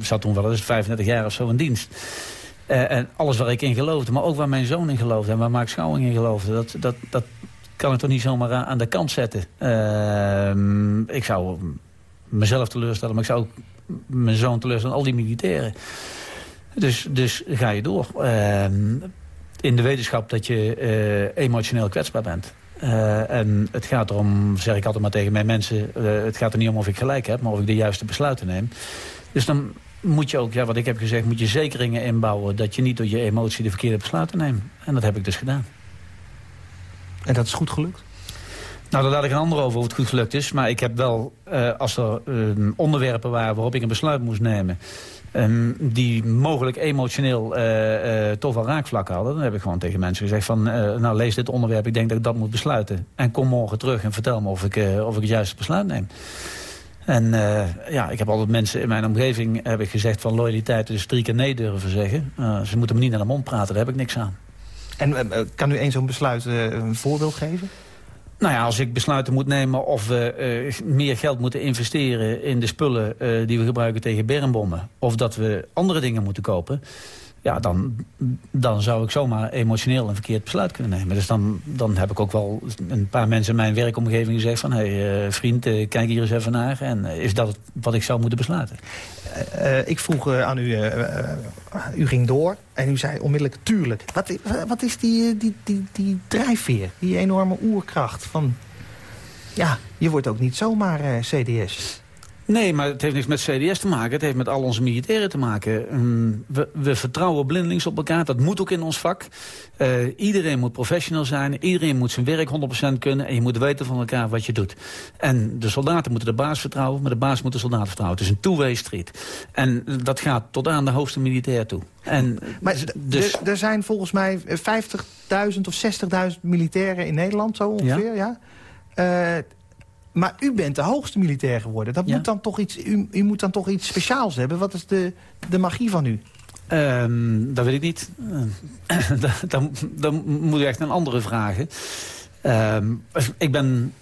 zat toen wel eens 35 jaar of zo in dienst. en alles waar ik in geloofde, maar ook waar mijn zoon in geloofde... en waar Mark Schouwing in geloofde, dat, dat, dat kan ik toch niet zomaar aan de kant zetten. Ehm, ik zou mezelf teleurstellen, maar ik zou ook mijn zoon teleurstellen, al die militairen. Dus, dus ga je door. Uh, in de wetenschap dat je uh, emotioneel kwetsbaar bent. Uh, en het gaat erom, zeg ik altijd maar tegen mijn mensen... het gaat er niet om of ik gelijk heb, maar of ik de juiste besluiten neem. Dus dan moet je ook, ja, wat ik heb gezegd, moet je zekeringen inbouwen... dat je niet door je emotie de verkeerde besluiten neemt. En dat heb ik dus gedaan. En dat is goed gelukt? Nou, daar laat ik een ander over hoe het goed gelukt is. Maar ik heb wel, uh, als er uh, onderwerpen waren waarop ik een besluit moest nemen... Um, die mogelijk emotioneel uh, toch wel raakvlakken hadden... dan heb ik gewoon tegen mensen gezegd van... nou, lees dit onderwerp, ik denk dat ik dat moet besluiten. En kom morgen terug en vertel me of ik, of ik het juiste besluit neem. En ja, ik heb altijd mensen in mijn omgeving heb ik gezegd van loyaliteit... dus drie keer nee durven zeggen. ze moeten me niet naar de mond praten, daar heb ik niks aan. En kan u een zo'n besluit een voorbeeld geven? Nou ja, als ik besluiten moet nemen of we uh, meer geld moeten investeren... in de spullen uh, die we gebruiken tegen bermbommen... of dat we andere dingen moeten kopen... ja, dan, dan zou ik zomaar emotioneel een verkeerd besluit kunnen nemen. Dus dan, dan heb ik ook wel een paar mensen in mijn werkomgeving gezegd... van, hé hey, uh, vriend, kijk hier eens even naar... en is dat wat ik zou moeten besluiten? Ik vroeg aan u, u ging door en u zei onmiddellijk tuurlijk. Wat, wat is die, die, die, die drijfveer, die enorme oerkracht van... Ja, je wordt ook niet zomaar CDS. Nee, maar het heeft niks met CDS te maken. Het heeft met al onze militairen te maken. We, we vertrouwen blindelings op elkaar. Dat moet ook in ons vak. Uh, iedereen moet professional zijn. Iedereen moet zijn werk 100% kunnen. En je moet weten van elkaar wat je doet. En de soldaten moeten de baas vertrouwen. Maar de baas moet de soldaten vertrouwen. Het is een two-way street. En dat gaat tot aan de hoogste militair toe. En maar dus... er zijn volgens mij 50.000 of 60.000 militairen in Nederland, zo ongeveer. Ja? ja? Uh, maar u bent de hoogste militair geworden. Dat moet dan toch iets, u, u, moet dan toch iets speciaals hebben. Wat is de, de magie van u? Um, dat weet ik niet. dan, dan, moet u echt een andere vragen. Um, ik ben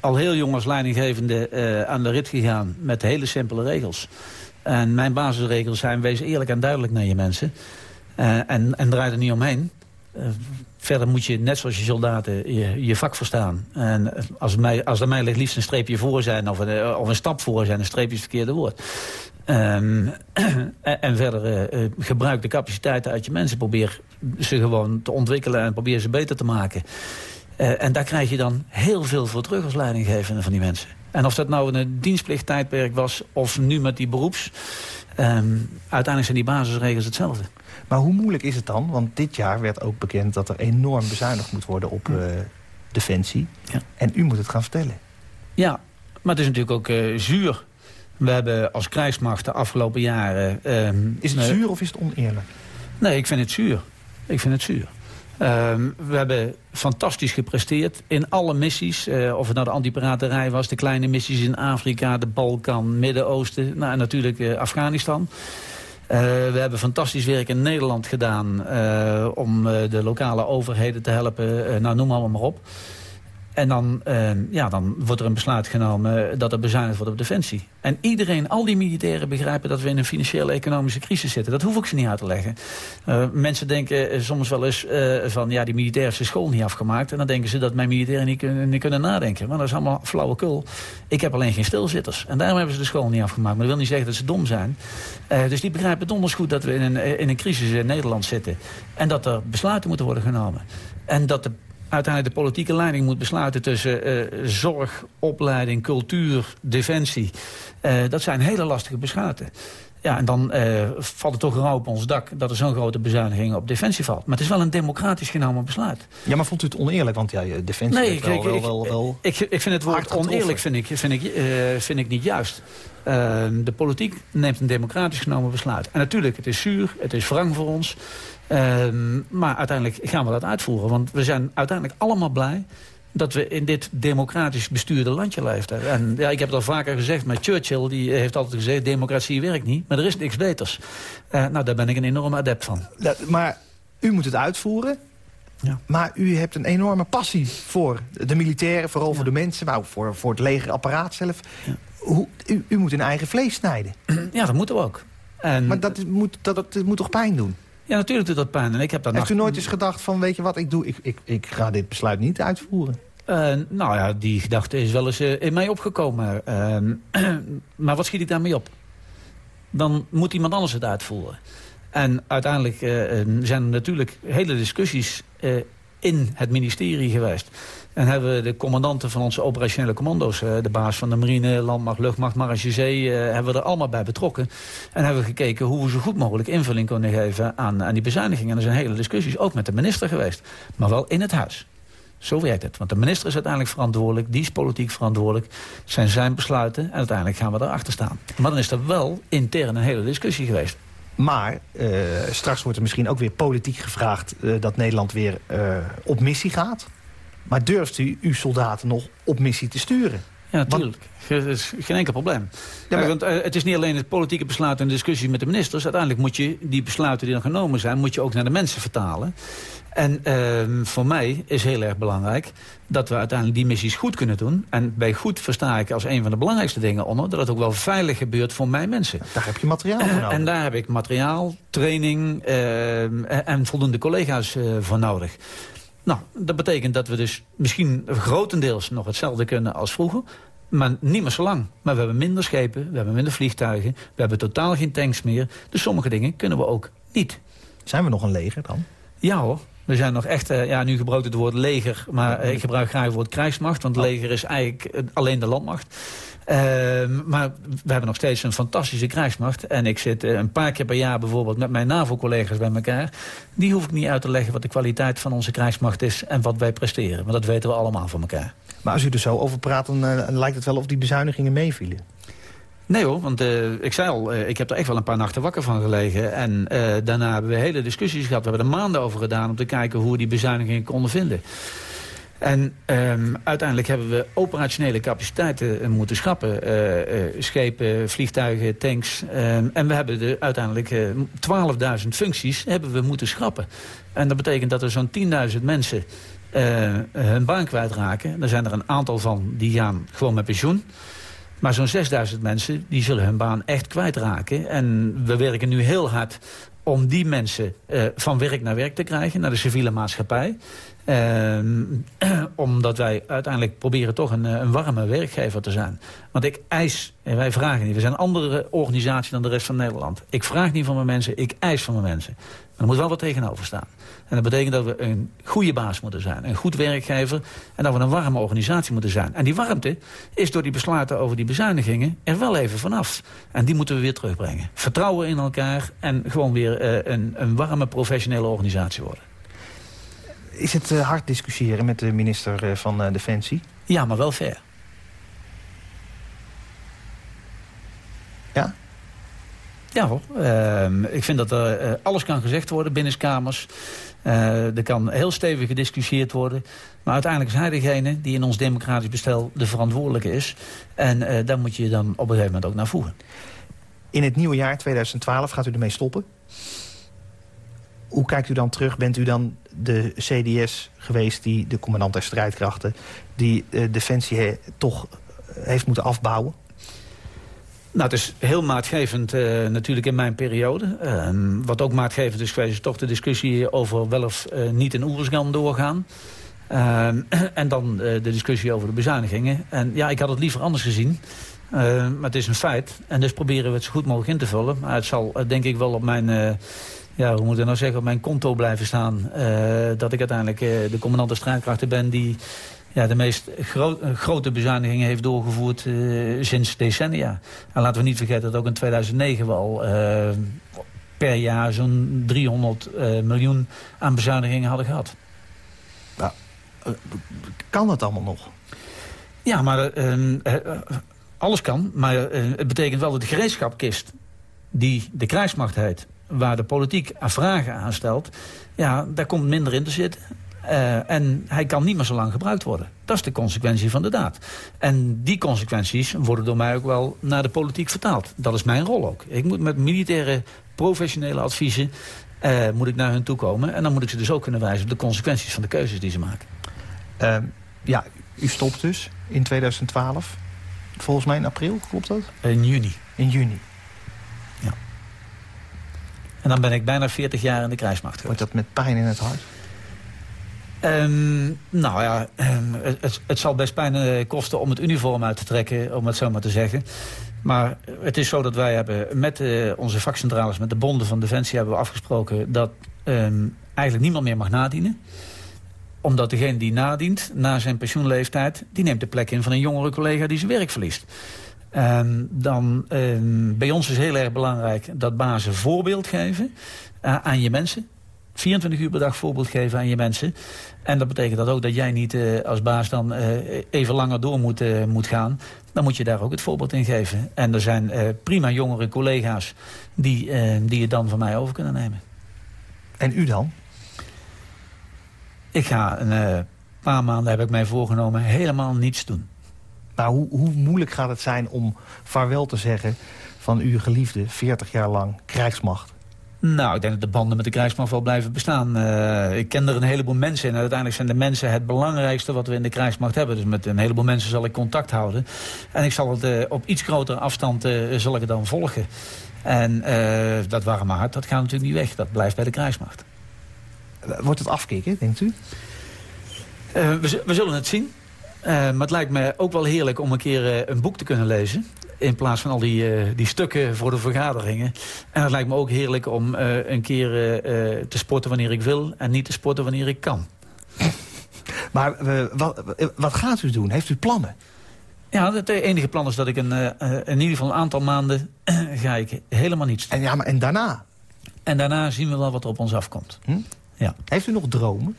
al heel jong als leidinggevende uh, aan de rit gegaan met hele simpele regels. En mijn basisregels zijn wees eerlijk en duidelijk naar je mensen. Uh, en, en draai er niet omheen. Uh, verder moet je, net zoals je soldaten, je, je vak verstaan. En als, mij, als er mij ligt liefst een streepje voor zijn... of een, of een stap voor zijn, een streepje is het verkeerde woord. Um, en, verder uh, gebruik de capaciteiten uit je mensen. Probeer ze gewoon te ontwikkelen en probeer ze beter te maken. En daar krijg je dan heel veel voor terug als leidinggevende van die mensen. En of dat nou een dienstplichttijdperk was of nu met die beroeps... Um, uiteindelijk zijn die basisregels hetzelfde. Maar hoe moeilijk is het dan? Want dit jaar werd ook bekend dat er enorm bezuinigd moet worden op uh, defensie. Ja. En u moet het gaan vertellen. Ja, maar het is natuurlijk ook uh, zuur. We hebben als krijgsmacht de afgelopen jaren... Uh, is het zuur of is het oneerlijk? Nee, ik vind het zuur. Ik vind het zuur. Um, we hebben fantastisch gepresteerd in alle missies. Uh, of het nou de antipiraterij was, de kleine missies in Afrika, de Balkan, Midden-Oosten... Nou, en natuurlijk uh, Afghanistan. Uh, we hebben fantastisch werk in Nederland gedaan... om de lokale overheden te helpen. nou, noem allemaal maar op. En dan, uh, ja, dan wordt er een besluit genomen dat er bezuinigd wordt op defensie. En iedereen, al die militairen begrijpen dat we in een financiële economische crisis zitten. Dat hoef ik ze niet uit te leggen. Uh, mensen denken eh, soms wel eens uh, van, ja, die militair heeft zijn school niet afgemaakt. En dan denken ze dat mijn militairen niet kunnen, niet kunnen nadenken. Maar dat is allemaal flauwekul. Ik heb alleen geen stilzitters. En daarom hebben ze de school niet afgemaakt. Maar dat wil niet zeggen dat ze dom zijn. dus die begrijpen donders goed dat we in een, in een crisis in Nederland zitten. En dat er besluiten moeten worden genomen. En dat de uiteindelijk de politieke leiding moet besluiten tussen uh, zorg, opleiding, cultuur, defensie. Uh, dat zijn hele lastige besluiten. Ja, en dan uh, valt het toch rauw op ons dak dat er zo'n grote bezuiniging op defensie valt. Maar het is wel een democratisch genomen besluit. Ja, maar vond u het oneerlijk? Want ja, defensie nee, wel, ik, wel, wel, wel ik, ik, vind het woord oneerlijk vind ik, vind ik, uh, vind ik niet juist. Uh, de politiek neemt een democratisch genomen besluit. En natuurlijk, het is zuur, het is wrang voor ons. Uh, maar uiteindelijk gaan we dat uitvoeren. Want we zijn uiteindelijk allemaal blij dat we in dit democratisch bestuurde landje leven. En ja, ik heb het al vaker gezegd, maar Churchill die heeft altijd gezegd... democratie werkt niet, maar er is niks beters. Uh, nou, daar ben ik een enorme adept van. Maar u moet het uitvoeren. Ja. Maar u hebt een enorme passie voor de militairen, vooral ja. voor de mensen... maar ook voor, voor het legerapparaat zelf. Ja. Hoe, u, u moet een eigen vlees snijden. Ja, dat moeten we ook. En... Maar dat moet, dat, dat moet toch pijn doen? Ja, natuurlijk doet dat pijn. En ik heb dat Heeft u nooit eens gedacht van, weet je wat, ik, doe, ik, ik, ik ga dit besluit niet uitvoeren? Uh, nou ja, die gedachte is wel eens uh, in mij opgekomen. Uh, maar wat schiet ik daarmee op? Dan moet iemand anders het uitvoeren. En uiteindelijk zijn er natuurlijk hele discussies in het ministerie geweest. En hebben we de commandanten van onze operationele commando's... de baas van de marine, landmacht, luchtmacht, marechaussee... hebben we er allemaal bij betrokken. En hebben we gekeken hoe we zo goed mogelijk invulling kunnen geven... aan, aan die bezuinigingen. En er zijn hele discussies, ook met de minister geweest. Maar wel in het huis. Zo werkt het. Want de minister is uiteindelijk verantwoordelijk. Die is politiek verantwoordelijk. Het zijn zijn besluiten. En uiteindelijk gaan we erachter staan. Maar dan is er wel intern een hele discussie geweest. Maar uh, straks wordt er misschien ook weer politiek gevraagd... Dat Nederland weer op missie gaat. Maar durft u uw soldaten nog op missie te sturen? Ja, natuurlijk. Dat is geen enkel probleem. Ja, maar... Want uh, het is niet alleen het politieke besluit en de discussie met de ministers. Uiteindelijk moet je die besluiten die dan genomen zijn... moet je ook naar de mensen vertalen. En uh, voor mij is heel erg belangrijk dat we uiteindelijk die missies goed kunnen doen. En bij goed versta ik als een van de belangrijkste dingen onder... dat het ook wel veilig gebeurt voor mijn mensen. Daar heb je materiaal voor nodig. En daar heb ik materiaal, training uh, en voldoende collega's uh, voor nodig. Nou, dat betekent dat we dus misschien grotendeels nog hetzelfde kunnen als vroeger. Maar niet meer zo lang. Maar we hebben minder schepen, we hebben minder vliegtuigen. We hebben totaal geen tanks meer. Dus sommige dingen kunnen we ook niet. Zijn we nog een leger dan? Ja hoor. We zijn nog echt, uh, ja, nu gebruikt het woord leger, maar uh, ik gebruik graag het woord krijgsmacht, want het leger is eigenlijk uh, alleen de landmacht. Maar we hebben nog steeds een fantastische krijgsmacht. En ik zit een paar keer per jaar bijvoorbeeld met mijn NAVO-collega's bij elkaar. Die hoef ik niet uit te leggen wat de kwaliteit van onze krijgsmacht is en wat wij presteren. Maar dat weten we allemaal van elkaar. Maar als u er zo over praat, dan lijkt het wel of die bezuinigingen meevielen. Nee hoor, want uh, ik zei al, uh, ik heb er echt wel een paar nachten wakker van gelegen. En uh, daarna hebben we hele discussies gehad. We hebben er maanden over gedaan om te kijken hoe we die bezuinigingen konden vinden. En um, uiteindelijk hebben we operationele capaciteiten moeten schappen. schepen, vliegtuigen, tanks. Um, en we hebben de, uiteindelijk 12.000 functies hebben we moeten schrappen. En dat betekent dat er zo'n 10.000 mensen hun baan kwijtraken. Er zijn er een aantal van die gaan gewoon met pensioen. Maar zo'n 6000 mensen die zullen hun baan echt kwijtraken. En we werken nu heel hard om die mensen van werk naar werk te krijgen, naar de civiele maatschappij. Uh, omdat wij uiteindelijk proberen toch een, een, warme werkgever te zijn. Want ik eis, en wij vragen niet, we zijn een andere organisatie dan de rest van Nederland. Ik vraag niet van mijn mensen, ik eis van mijn mensen. Maar er moet wel wat tegenover staan. En dat betekent dat we een goede baas moeten zijn. Een goed werkgever. En dat we een warme organisatie moeten zijn. En die warmte is door die besluiten over die bezuinigingen er wel even vanaf. En die moeten we weer terugbrengen. Vertrouwen in elkaar en gewoon weer uh, een, een warme professionele organisatie worden. Is het uh, hard discussiëren met de minister uh, van Defensie? Ja, maar wel fair. Ja? Ja hoor. Uh, ik vind dat er uh, alles kan gezegd worden binnenskamers. Uh, er kan heel stevig gediscussieerd worden. Maar uiteindelijk is hij degene die in ons democratisch bestel de verantwoordelijke is. En daar moet je dan op een gegeven moment ook naar voegen. In het nieuwe jaar 2012 gaat u ermee stoppen? Hoe kijkt u dan terug? Bent u dan de CDS geweest... die de commandant der strijdkrachten... die uh, Defensie toch heeft moeten afbouwen? Nou, het is heel maatgevend uh, natuurlijk in mijn periode. Uh, wat ook maatgevend is geweest, is toch de discussie over wel of niet in Oerisgan doorgaan. en dan de discussie over de bezuinigingen. En ja, ik had het liever anders gezien. maar het is een feit. En dus proberen we het zo goed mogelijk in te vullen. Maar het zal denk ik wel op mijn ja, hoe moet ik nou zeggen, op mijn konto blijven staan. dat ik uiteindelijk de commandant strijdkrachten ben die ja, de meest gro grote bezuinigingen heeft doorgevoerd sinds decennia. En laten we niet vergeten dat ook in 2009 we al per jaar zo'n 300 uh, miljoen aan bezuinigingen hadden gehad. Nou, kan dat allemaal nog? Ja, maar alles kan. Maar het betekent wel dat de gereedschapkist die de krijgsmacht heet waar de politiek vragen aan stelt... ja, daar komt minder in te zitten. Uh, en hij kan niet meer zo lang gebruikt worden. Dat is de consequentie van de daad. En die consequenties worden door mij ook wel naar de politiek vertaald. Dat is mijn rol ook. Ik moet met militaire professionele adviezen uh, moet ik naar hun toe komen. En dan moet ik ze dus ook kunnen wijzen op de consequenties van de keuzes die ze maken. Uh, ja, u stopt dus in 2012. Volgens mij in april, klopt dat? In juni. In juni. En dan ben ik bijna 40 jaar in de krijgsmacht geweest. Wordt dat met pijn in het hart? Um, nou ja, um, het, het, zal best pijn eh, kosten om het uniform uit te trekken, om het zo maar te zeggen. Maar het is zo dat wij hebben met uh, onze vakcentrales, met de bonden van Defensie... hebben we afgesproken dat um, eigenlijk niemand meer mag nadienen omdat degene die nadient, na zijn pensioenleeftijd... die neemt de plek in van een jongere collega die zijn werk verliest. Um, dan, um, bij ons is heel erg belangrijk dat bazen voorbeeld geven uh, aan je mensen. 24 uur per dag voorbeeld geven aan je mensen. En dat betekent dat ook dat jij niet uh, als baas dan uh, even langer door moet, uh, moet gaan. Dan moet je daar ook het voorbeeld in geven. En er zijn prima jongere collega's die, die het dan van mij over kunnen nemen. En u dan? Ik ga een paar maanden, heb ik mij voorgenomen, helemaal niets doen. Nou, hoe, hoe moeilijk gaat het zijn om vaarwel te zeggen van uw geliefde 40 jaar lang krijgsmacht? Nou, ik denk dat de banden met de krijgsmacht wel blijven bestaan. Uh, ik ken er een heleboel mensen en uiteindelijk zijn de mensen het belangrijkste wat we in de krijgsmacht hebben. Dus met een heleboel mensen zal ik contact houden. En ik zal het uh, op iets grotere afstand uh, zal ik het dan volgen. En dat warme hart, dat gaat natuurlijk niet weg. Dat blijft bij de krijgsmacht. Wordt het afkicken, denkt u? We, we, zullen het zien. Maar het lijkt me ook wel heerlijk om een keer een boek te kunnen lezen. In plaats van al die, uh, die stukken voor de vergaderingen. En het lijkt me ook heerlijk om een keer te sporten wanneer ik wil... en niet te sporten wanneer ik kan. Maar wat, wat gaat u doen? Heeft u plannen? Ja, het enige plan is dat ik een, in ieder geval een aantal maanden... ga ik helemaal niets doen. En, ja, maar, en daarna? En daarna zien we wel wat er op ons afkomt. Hm? Ja. Heeft u nog dromen?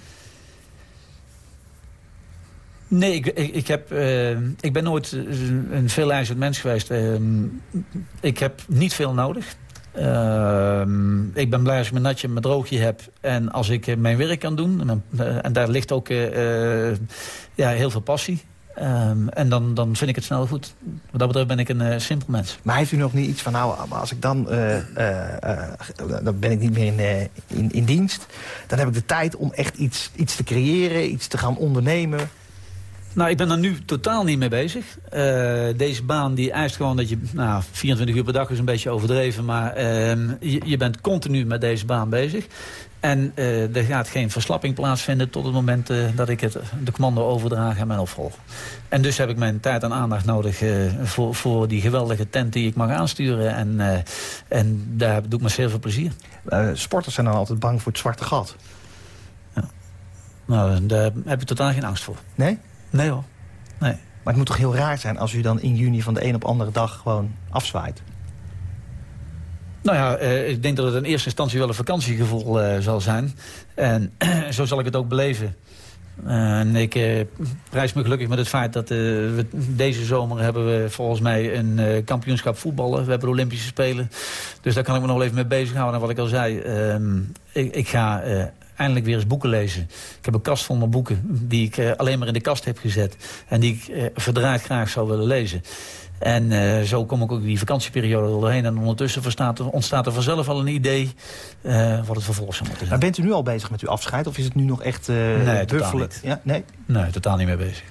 Nee, ik, ik, heb, uh, ik ben nooit een veeleisend mens geweest. Uh, ik heb niet veel nodig. Uh, ik ben blij als ik mijn natje en mijn droogje heb. En als ik mijn werk kan doen. En daar ligt ook ja, heel veel passie. Um, en dan, dan vind ik het snel goed. Wat dat betreft ben ik een simpel mens. Maar heeft u nog niet iets van, nou, als ik dan... Dan ben ik niet meer in, in, in dienst. Dan heb ik de tijd om echt iets, iets te creëren, iets te gaan ondernemen. Nou, ik ben er nu totaal niet mee bezig. Uh, deze baan die eist gewoon dat je... Nou, 24 uur per dag is een beetje overdreven... maar uh, je, je, bent continu met deze baan bezig. En uh, er gaat geen verslapping plaatsvinden... tot het moment dat ik het, de commando overdraag aan mijn opvolger. En dus heb ik mijn tijd en aandacht nodig... voor, voor die geweldige tent die ik mag aansturen. En, en daar doe ik me zeer veel plezier. sporters zijn dan altijd bang voor het zwarte gat. Ja. Nou, daar heb ik totaal geen angst voor. Nee? Nee hoor. Nee. Maar het moet toch heel raar zijn als u dan in juni van de een op andere dag gewoon afzwaait? Nou ja, uh, ik denk dat het in eerste instantie wel een vakantiegevoel uh, zal zijn. En zo zal ik het ook beleven. Uh, en ik prijs me gelukkig met het feit dat we deze zomer hebben we volgens mij een kampioenschap voetballen. We hebben de Olympische Spelen. Dus daar kan ik me nog even mee bezighouden. En wat ik al zei, ehm, ik, ik, ga eindelijk weer eens boeken lezen. Ik heb een kast vol met boeken die ik alleen maar in de kast heb gezet. En die ik verdraaid graag zou willen lezen. En uh, zo kom ik ook die vakantieperiode doorheen. En ondertussen ontstaat er, ontstaat er vanzelf al een idee uh, wat het vervolg zou moeten zijn. Maar bent u nu al bezig met uw afscheid? Of is het nu nog echt uh, nee, totaal niet. Ja? Nee? nee, totaal niet mee bezig.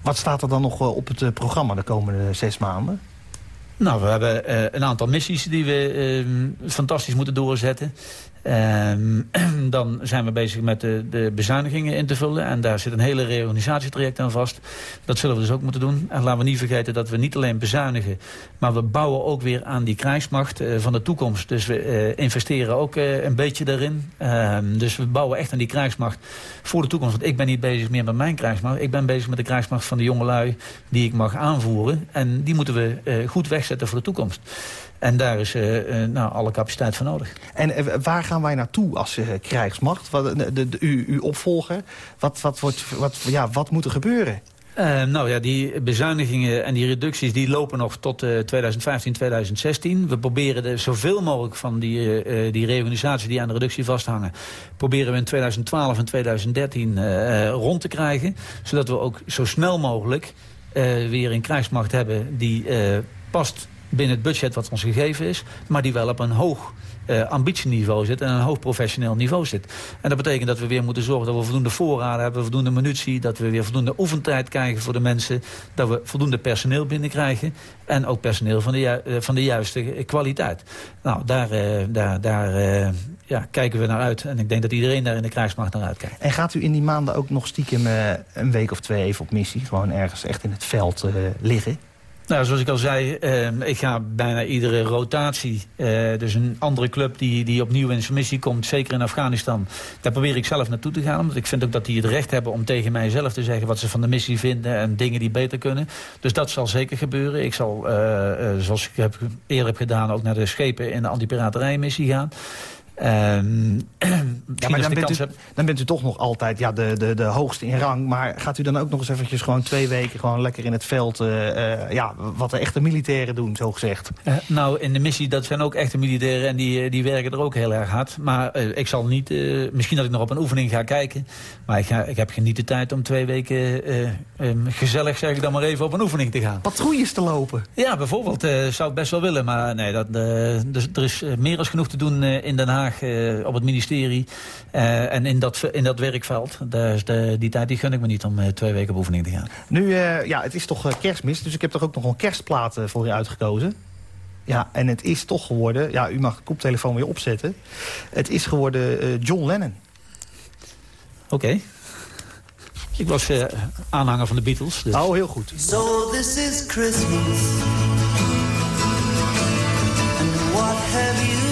Wat staat er dan nog op het programma de komende zes maanden? Nou, we hebben uh, een aantal missies die we uh, fantastisch moeten doorzetten. Ehm, dan zijn we bezig met de, de, bezuinigingen in te vullen. En daar zit een hele reorganisatietraject aan vast. Dat zullen we dus ook moeten doen. En laten we niet vergeten dat we niet alleen bezuinigen... maar we bouwen ook weer aan die krijgsmacht uh, van de toekomst. Dus we uh, investeren ook uh, een beetje daarin. Ehm, dus we bouwen echt aan die krijgsmacht voor de toekomst. Want ik ben niet bezig meer met mijn krijgsmacht. Ik ben bezig met de krijgsmacht van de jongelui die ik mag aanvoeren. En die moeten we goed wegzetten voor de toekomst. En daar is uh, nou, alle capaciteit voor nodig. En uh, waar gaan wij naartoe als krijgsmacht? Wat, de, de, de, uw, opvolger? Wat, wat, wordt, wat, ja, wat moet er gebeuren? nou ja, die bezuinigingen en die reducties die lopen nog tot 2015, 2016. We proberen de, zoveel mogelijk van die, die reorganisaties die aan de reductie vasthangen... proberen we in 2012 en 2013 rond te krijgen. Zodat we ook zo snel mogelijk weer een krijgsmacht hebben die past binnen het budget wat ons gegeven is... maar die wel op een hoog uh, ambitieniveau zit en een hoog professioneel niveau zit. En dat betekent dat we weer moeten zorgen dat we voldoende voorraden hebben... voldoende munitie, dat we weer voldoende oefentijd krijgen voor de mensen... dat we voldoende personeel binnenkrijgen... en ook personeel van de, uh, van de juiste kwaliteit. Nou, daar, uh, daar, daar ja, kijken we naar uit. En ik denk dat iedereen daar in de krijgsmacht naar uitkijkt. En gaat u in die maanden ook nog stiekem een week of twee even op missie? Gewoon ergens echt in het veld liggen? Nou, zoals ik al zei, uh, ik ga bijna iedere rotatie... Uh, dus een andere club die, die opnieuw in zijn missie komt, zeker in Afghanistan... daar probeer ik zelf naartoe te gaan. Want ik vind ook dat die het recht hebben om tegen mij zelf te zeggen... wat ze van de missie vinden en dingen die beter kunnen. Dus dat zal zeker gebeuren. Ik zal, uh, zoals ik heb, eerder heb gedaan, ook naar de schepen in de antipiraterijmissie gaan. Um, ja, maar dan bent, u, dan bent u toch nog altijd ja, de, de, de hoogste in rang. Maar gaat u dan ook nog eens eventjes gewoon twee weken... gewoon lekker in het veld, uh, uh, ja, wat de echte militairen doen, zo gezegd? Uh, nou, in de missie, dat zijn ook echte militairen... en die, die werken er ook heel erg hard. Maar ik zal niet... misschien dat ik nog op een oefening ga kijken. Maar ik, ga, ik heb niet de tijd om twee weken... Um, gezellig, zeg ik dan maar even, op een oefening te gaan. Patrouilles te lopen? Ja, bijvoorbeeld. zou ik best wel willen. Maar nee, dat, dus, er is meer dan genoeg te doen in Den Haag uh, op het ministerie. Uh, en in dat, in dat werkveld, dus de, die tijd die gun ik me niet om uh, twee weken op oefening te gaan. Nu, ja, het is toch kerstmis, dus ik heb toch ook nog een kerstplaat voor je uitgekozen. Ja, en het is toch geworden... Ja, u mag de koptelefoon weer opzetten. Het is geworden John Lennon. Oké. Okay. Ik was aanhanger van de Beatles. Dus. Oh, heel goed. So this is Christmas. And what have you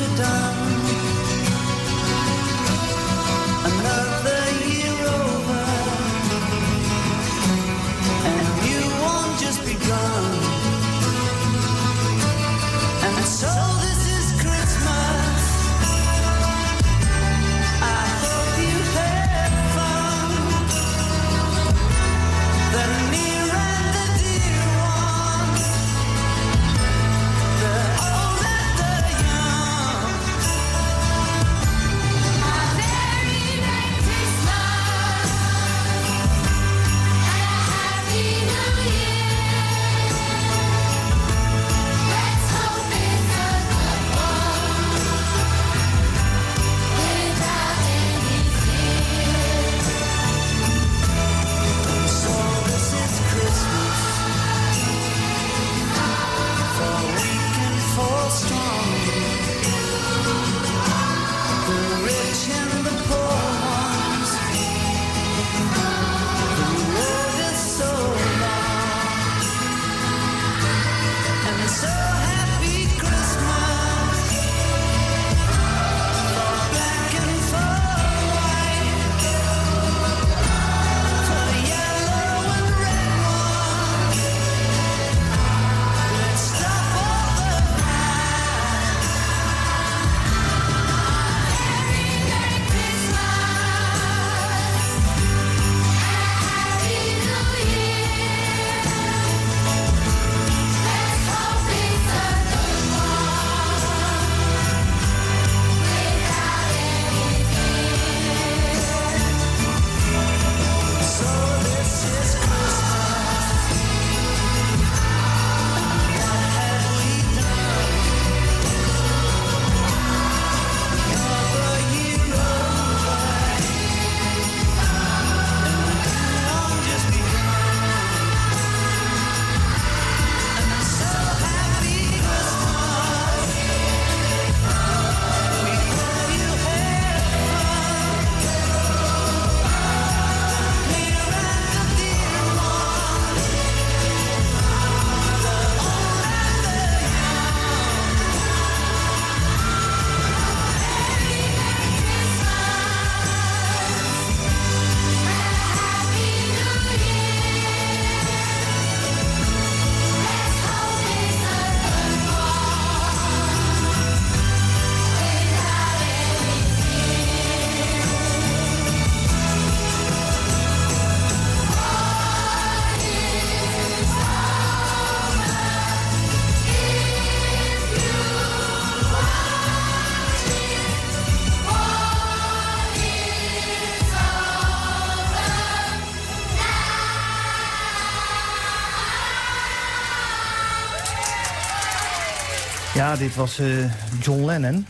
Dit was uh, John Lennon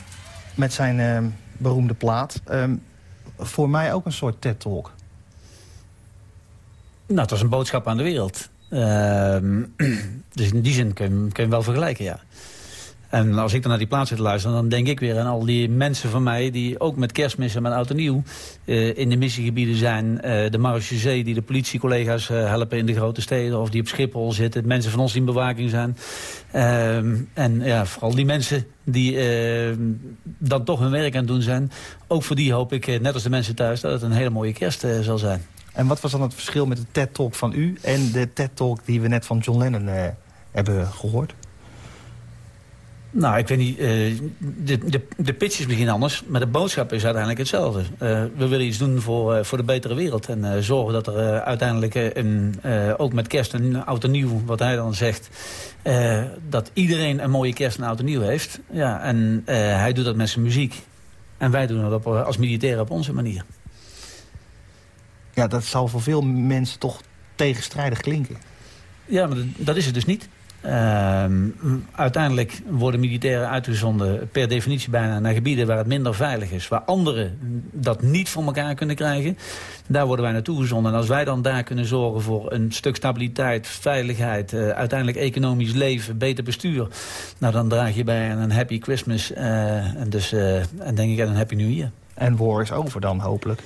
met zijn uh, beroemde plaat. Um, voor mij ook een soort TED-talk. Nou, het was een boodschap aan de wereld. Uh, dus in die zin kun je, kun je hem wel vergelijken, ja. En als ik dan naar die plaats zit te luisteren... dan denk ik weer aan al die mensen van mij... die ook met kerstmis en met en nieuw... Uh, in de missiegebieden zijn. Uh, de Zee die de politiecollega's uh, helpen in de grote steden... of die op Schiphol zitten. Mensen van ons die in bewaking zijn. Ehm, en ja, vooral die mensen die ehm, dan toch hun werk aan het doen zijn. Ook voor die hoop ik, net als de mensen thuis... dat het een hele mooie kerst zal zijn. En wat was dan het verschil met de TED-talk van u... en de TED-talk die we net van John Lennon hebben gehoord? Nou, ik weet niet, uh, de, de, de pitch is misschien anders, maar de boodschap is uiteindelijk hetzelfde. Uh, we willen iets doen voor, uh, voor de betere wereld en zorgen dat er uiteindelijk, een, ook met kerst en oud en nieuw, wat hij dan zegt, dat iedereen een mooie kerst en oud en nieuw heeft. Ja, en hij doet dat met zijn muziek. En wij doen dat op, als militairen op onze manier. Ja, dat zal voor veel mensen toch tegenstrijdig klinken. Ja, maar dat is het dus niet. Uh, uiteindelijk worden militairen uitgezonden per definitie bijna naar gebieden waar het minder veilig is. Waar anderen dat niet voor elkaar kunnen krijgen. Daar worden wij naartoe gezonden. En als wij dan daar kunnen zorgen voor een stuk stabiliteit, veiligheid... Uh, uiteindelijk economisch leven, beter bestuur... nou dan draag je bij aan een happy Christmas uh, en, dus, uh, en denk ik aan een happy New Year. En war is over dan hopelijk.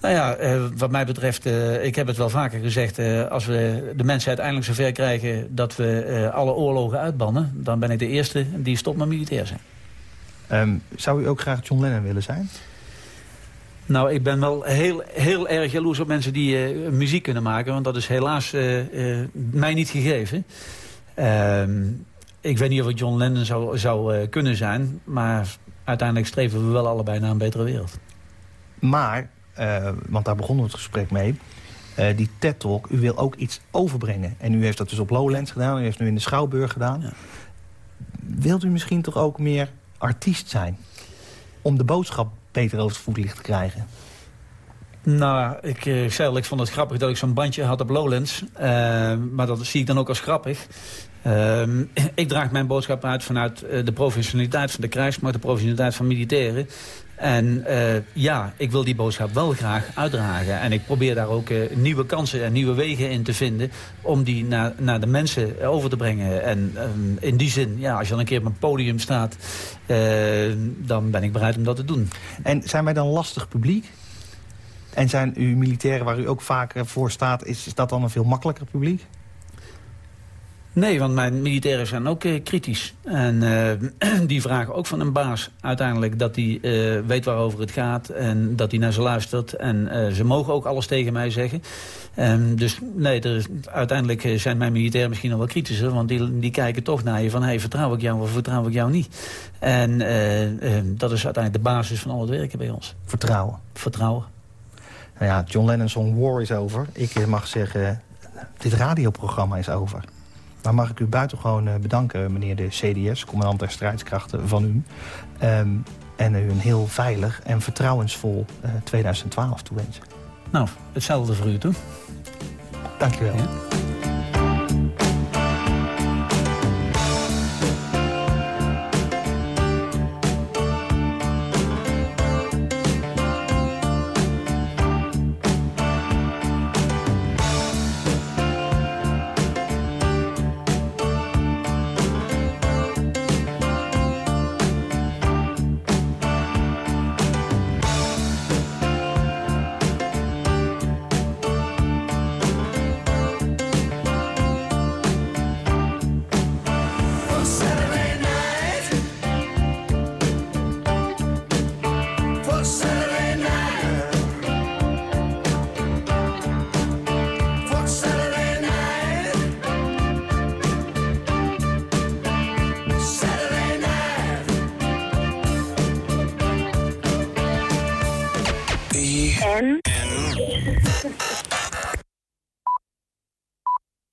Nou ja, eh, wat mij betreft, eh, ik heb het wel vaker gezegd... Eh, als we de mensheid eindelijk zover krijgen dat we alle oorlogen uitbannen... dan ben ik de eerste die stopt met militair zijn. Um, zou u ook graag John Lennon willen zijn? Nou, ik ben wel heel, heel erg jaloers op mensen die muziek kunnen maken. Want dat is helaas mij niet gegeven. Ehm, ik weet niet of ik John Lennon zou, zou kunnen zijn. Maar uiteindelijk streven we wel allebei naar een betere wereld. Maar uh, want daar begonnen we het gesprek mee... Uh, die TED-talk, u wil ook iets overbrengen. En u heeft dat dus op Lowlands gedaan, u heeft nu in de Schouwburg gedaan. Ja. Wilt u misschien toch ook meer artiest zijn? Om de boodschap beter over het voetlicht te krijgen? Nou, ik, uh, zei al, ik vond het grappig dat ik zo'n bandje had op Lowlands. Uh, maar dat zie ik dan ook als grappig. Uh, ik draag mijn boodschap uit vanuit de professionaliteit van de krijgsmacht... de professionaliteit van militairen. En uh, ja, ik wil die boodschap wel graag uitdragen. En ik probeer daar ook uh, nieuwe kansen en nieuwe wegen in te vinden... om die naar, naar de mensen over te brengen. En um, in die zin, ja, als je dan een keer op een podium staat... Dan ben ik bereid om dat te doen. En zijn wij dan lastig publiek? En zijn uw militairen waar u ook vaak voor staat... is, is dat dan een veel makkelijker publiek? Nee, want mijn militairen zijn ook uh, kritisch. En uh, die vragen ook van een baas uiteindelijk dat hij uh, weet waarover het gaat. En dat hij naar ze luistert. En ze mogen ook alles tegen mij zeggen. Um, dus nee, er uiteindelijk zijn mijn militairen misschien nog wel kritischer. Want die, die kijken toch naar je van, hey, vertrouw ik jou of vertrouw ik jou niet? En dat is uiteindelijk de basis van al het werken bij ons. Vertrouwen. Vertrouwen. Nou ja, John Lennon's song War is over. Ik mag zeggen, dit radioprogramma is over. Maar mag ik u buitengewoon eh, bedanken, meneer de CDS, commandant der strijdkrachten van u. Um, en u een heel veilig en vertrouwensvol uh, 2012 toewensen. Nou, hetzelfde voor u toe. Dank u wel. Ja.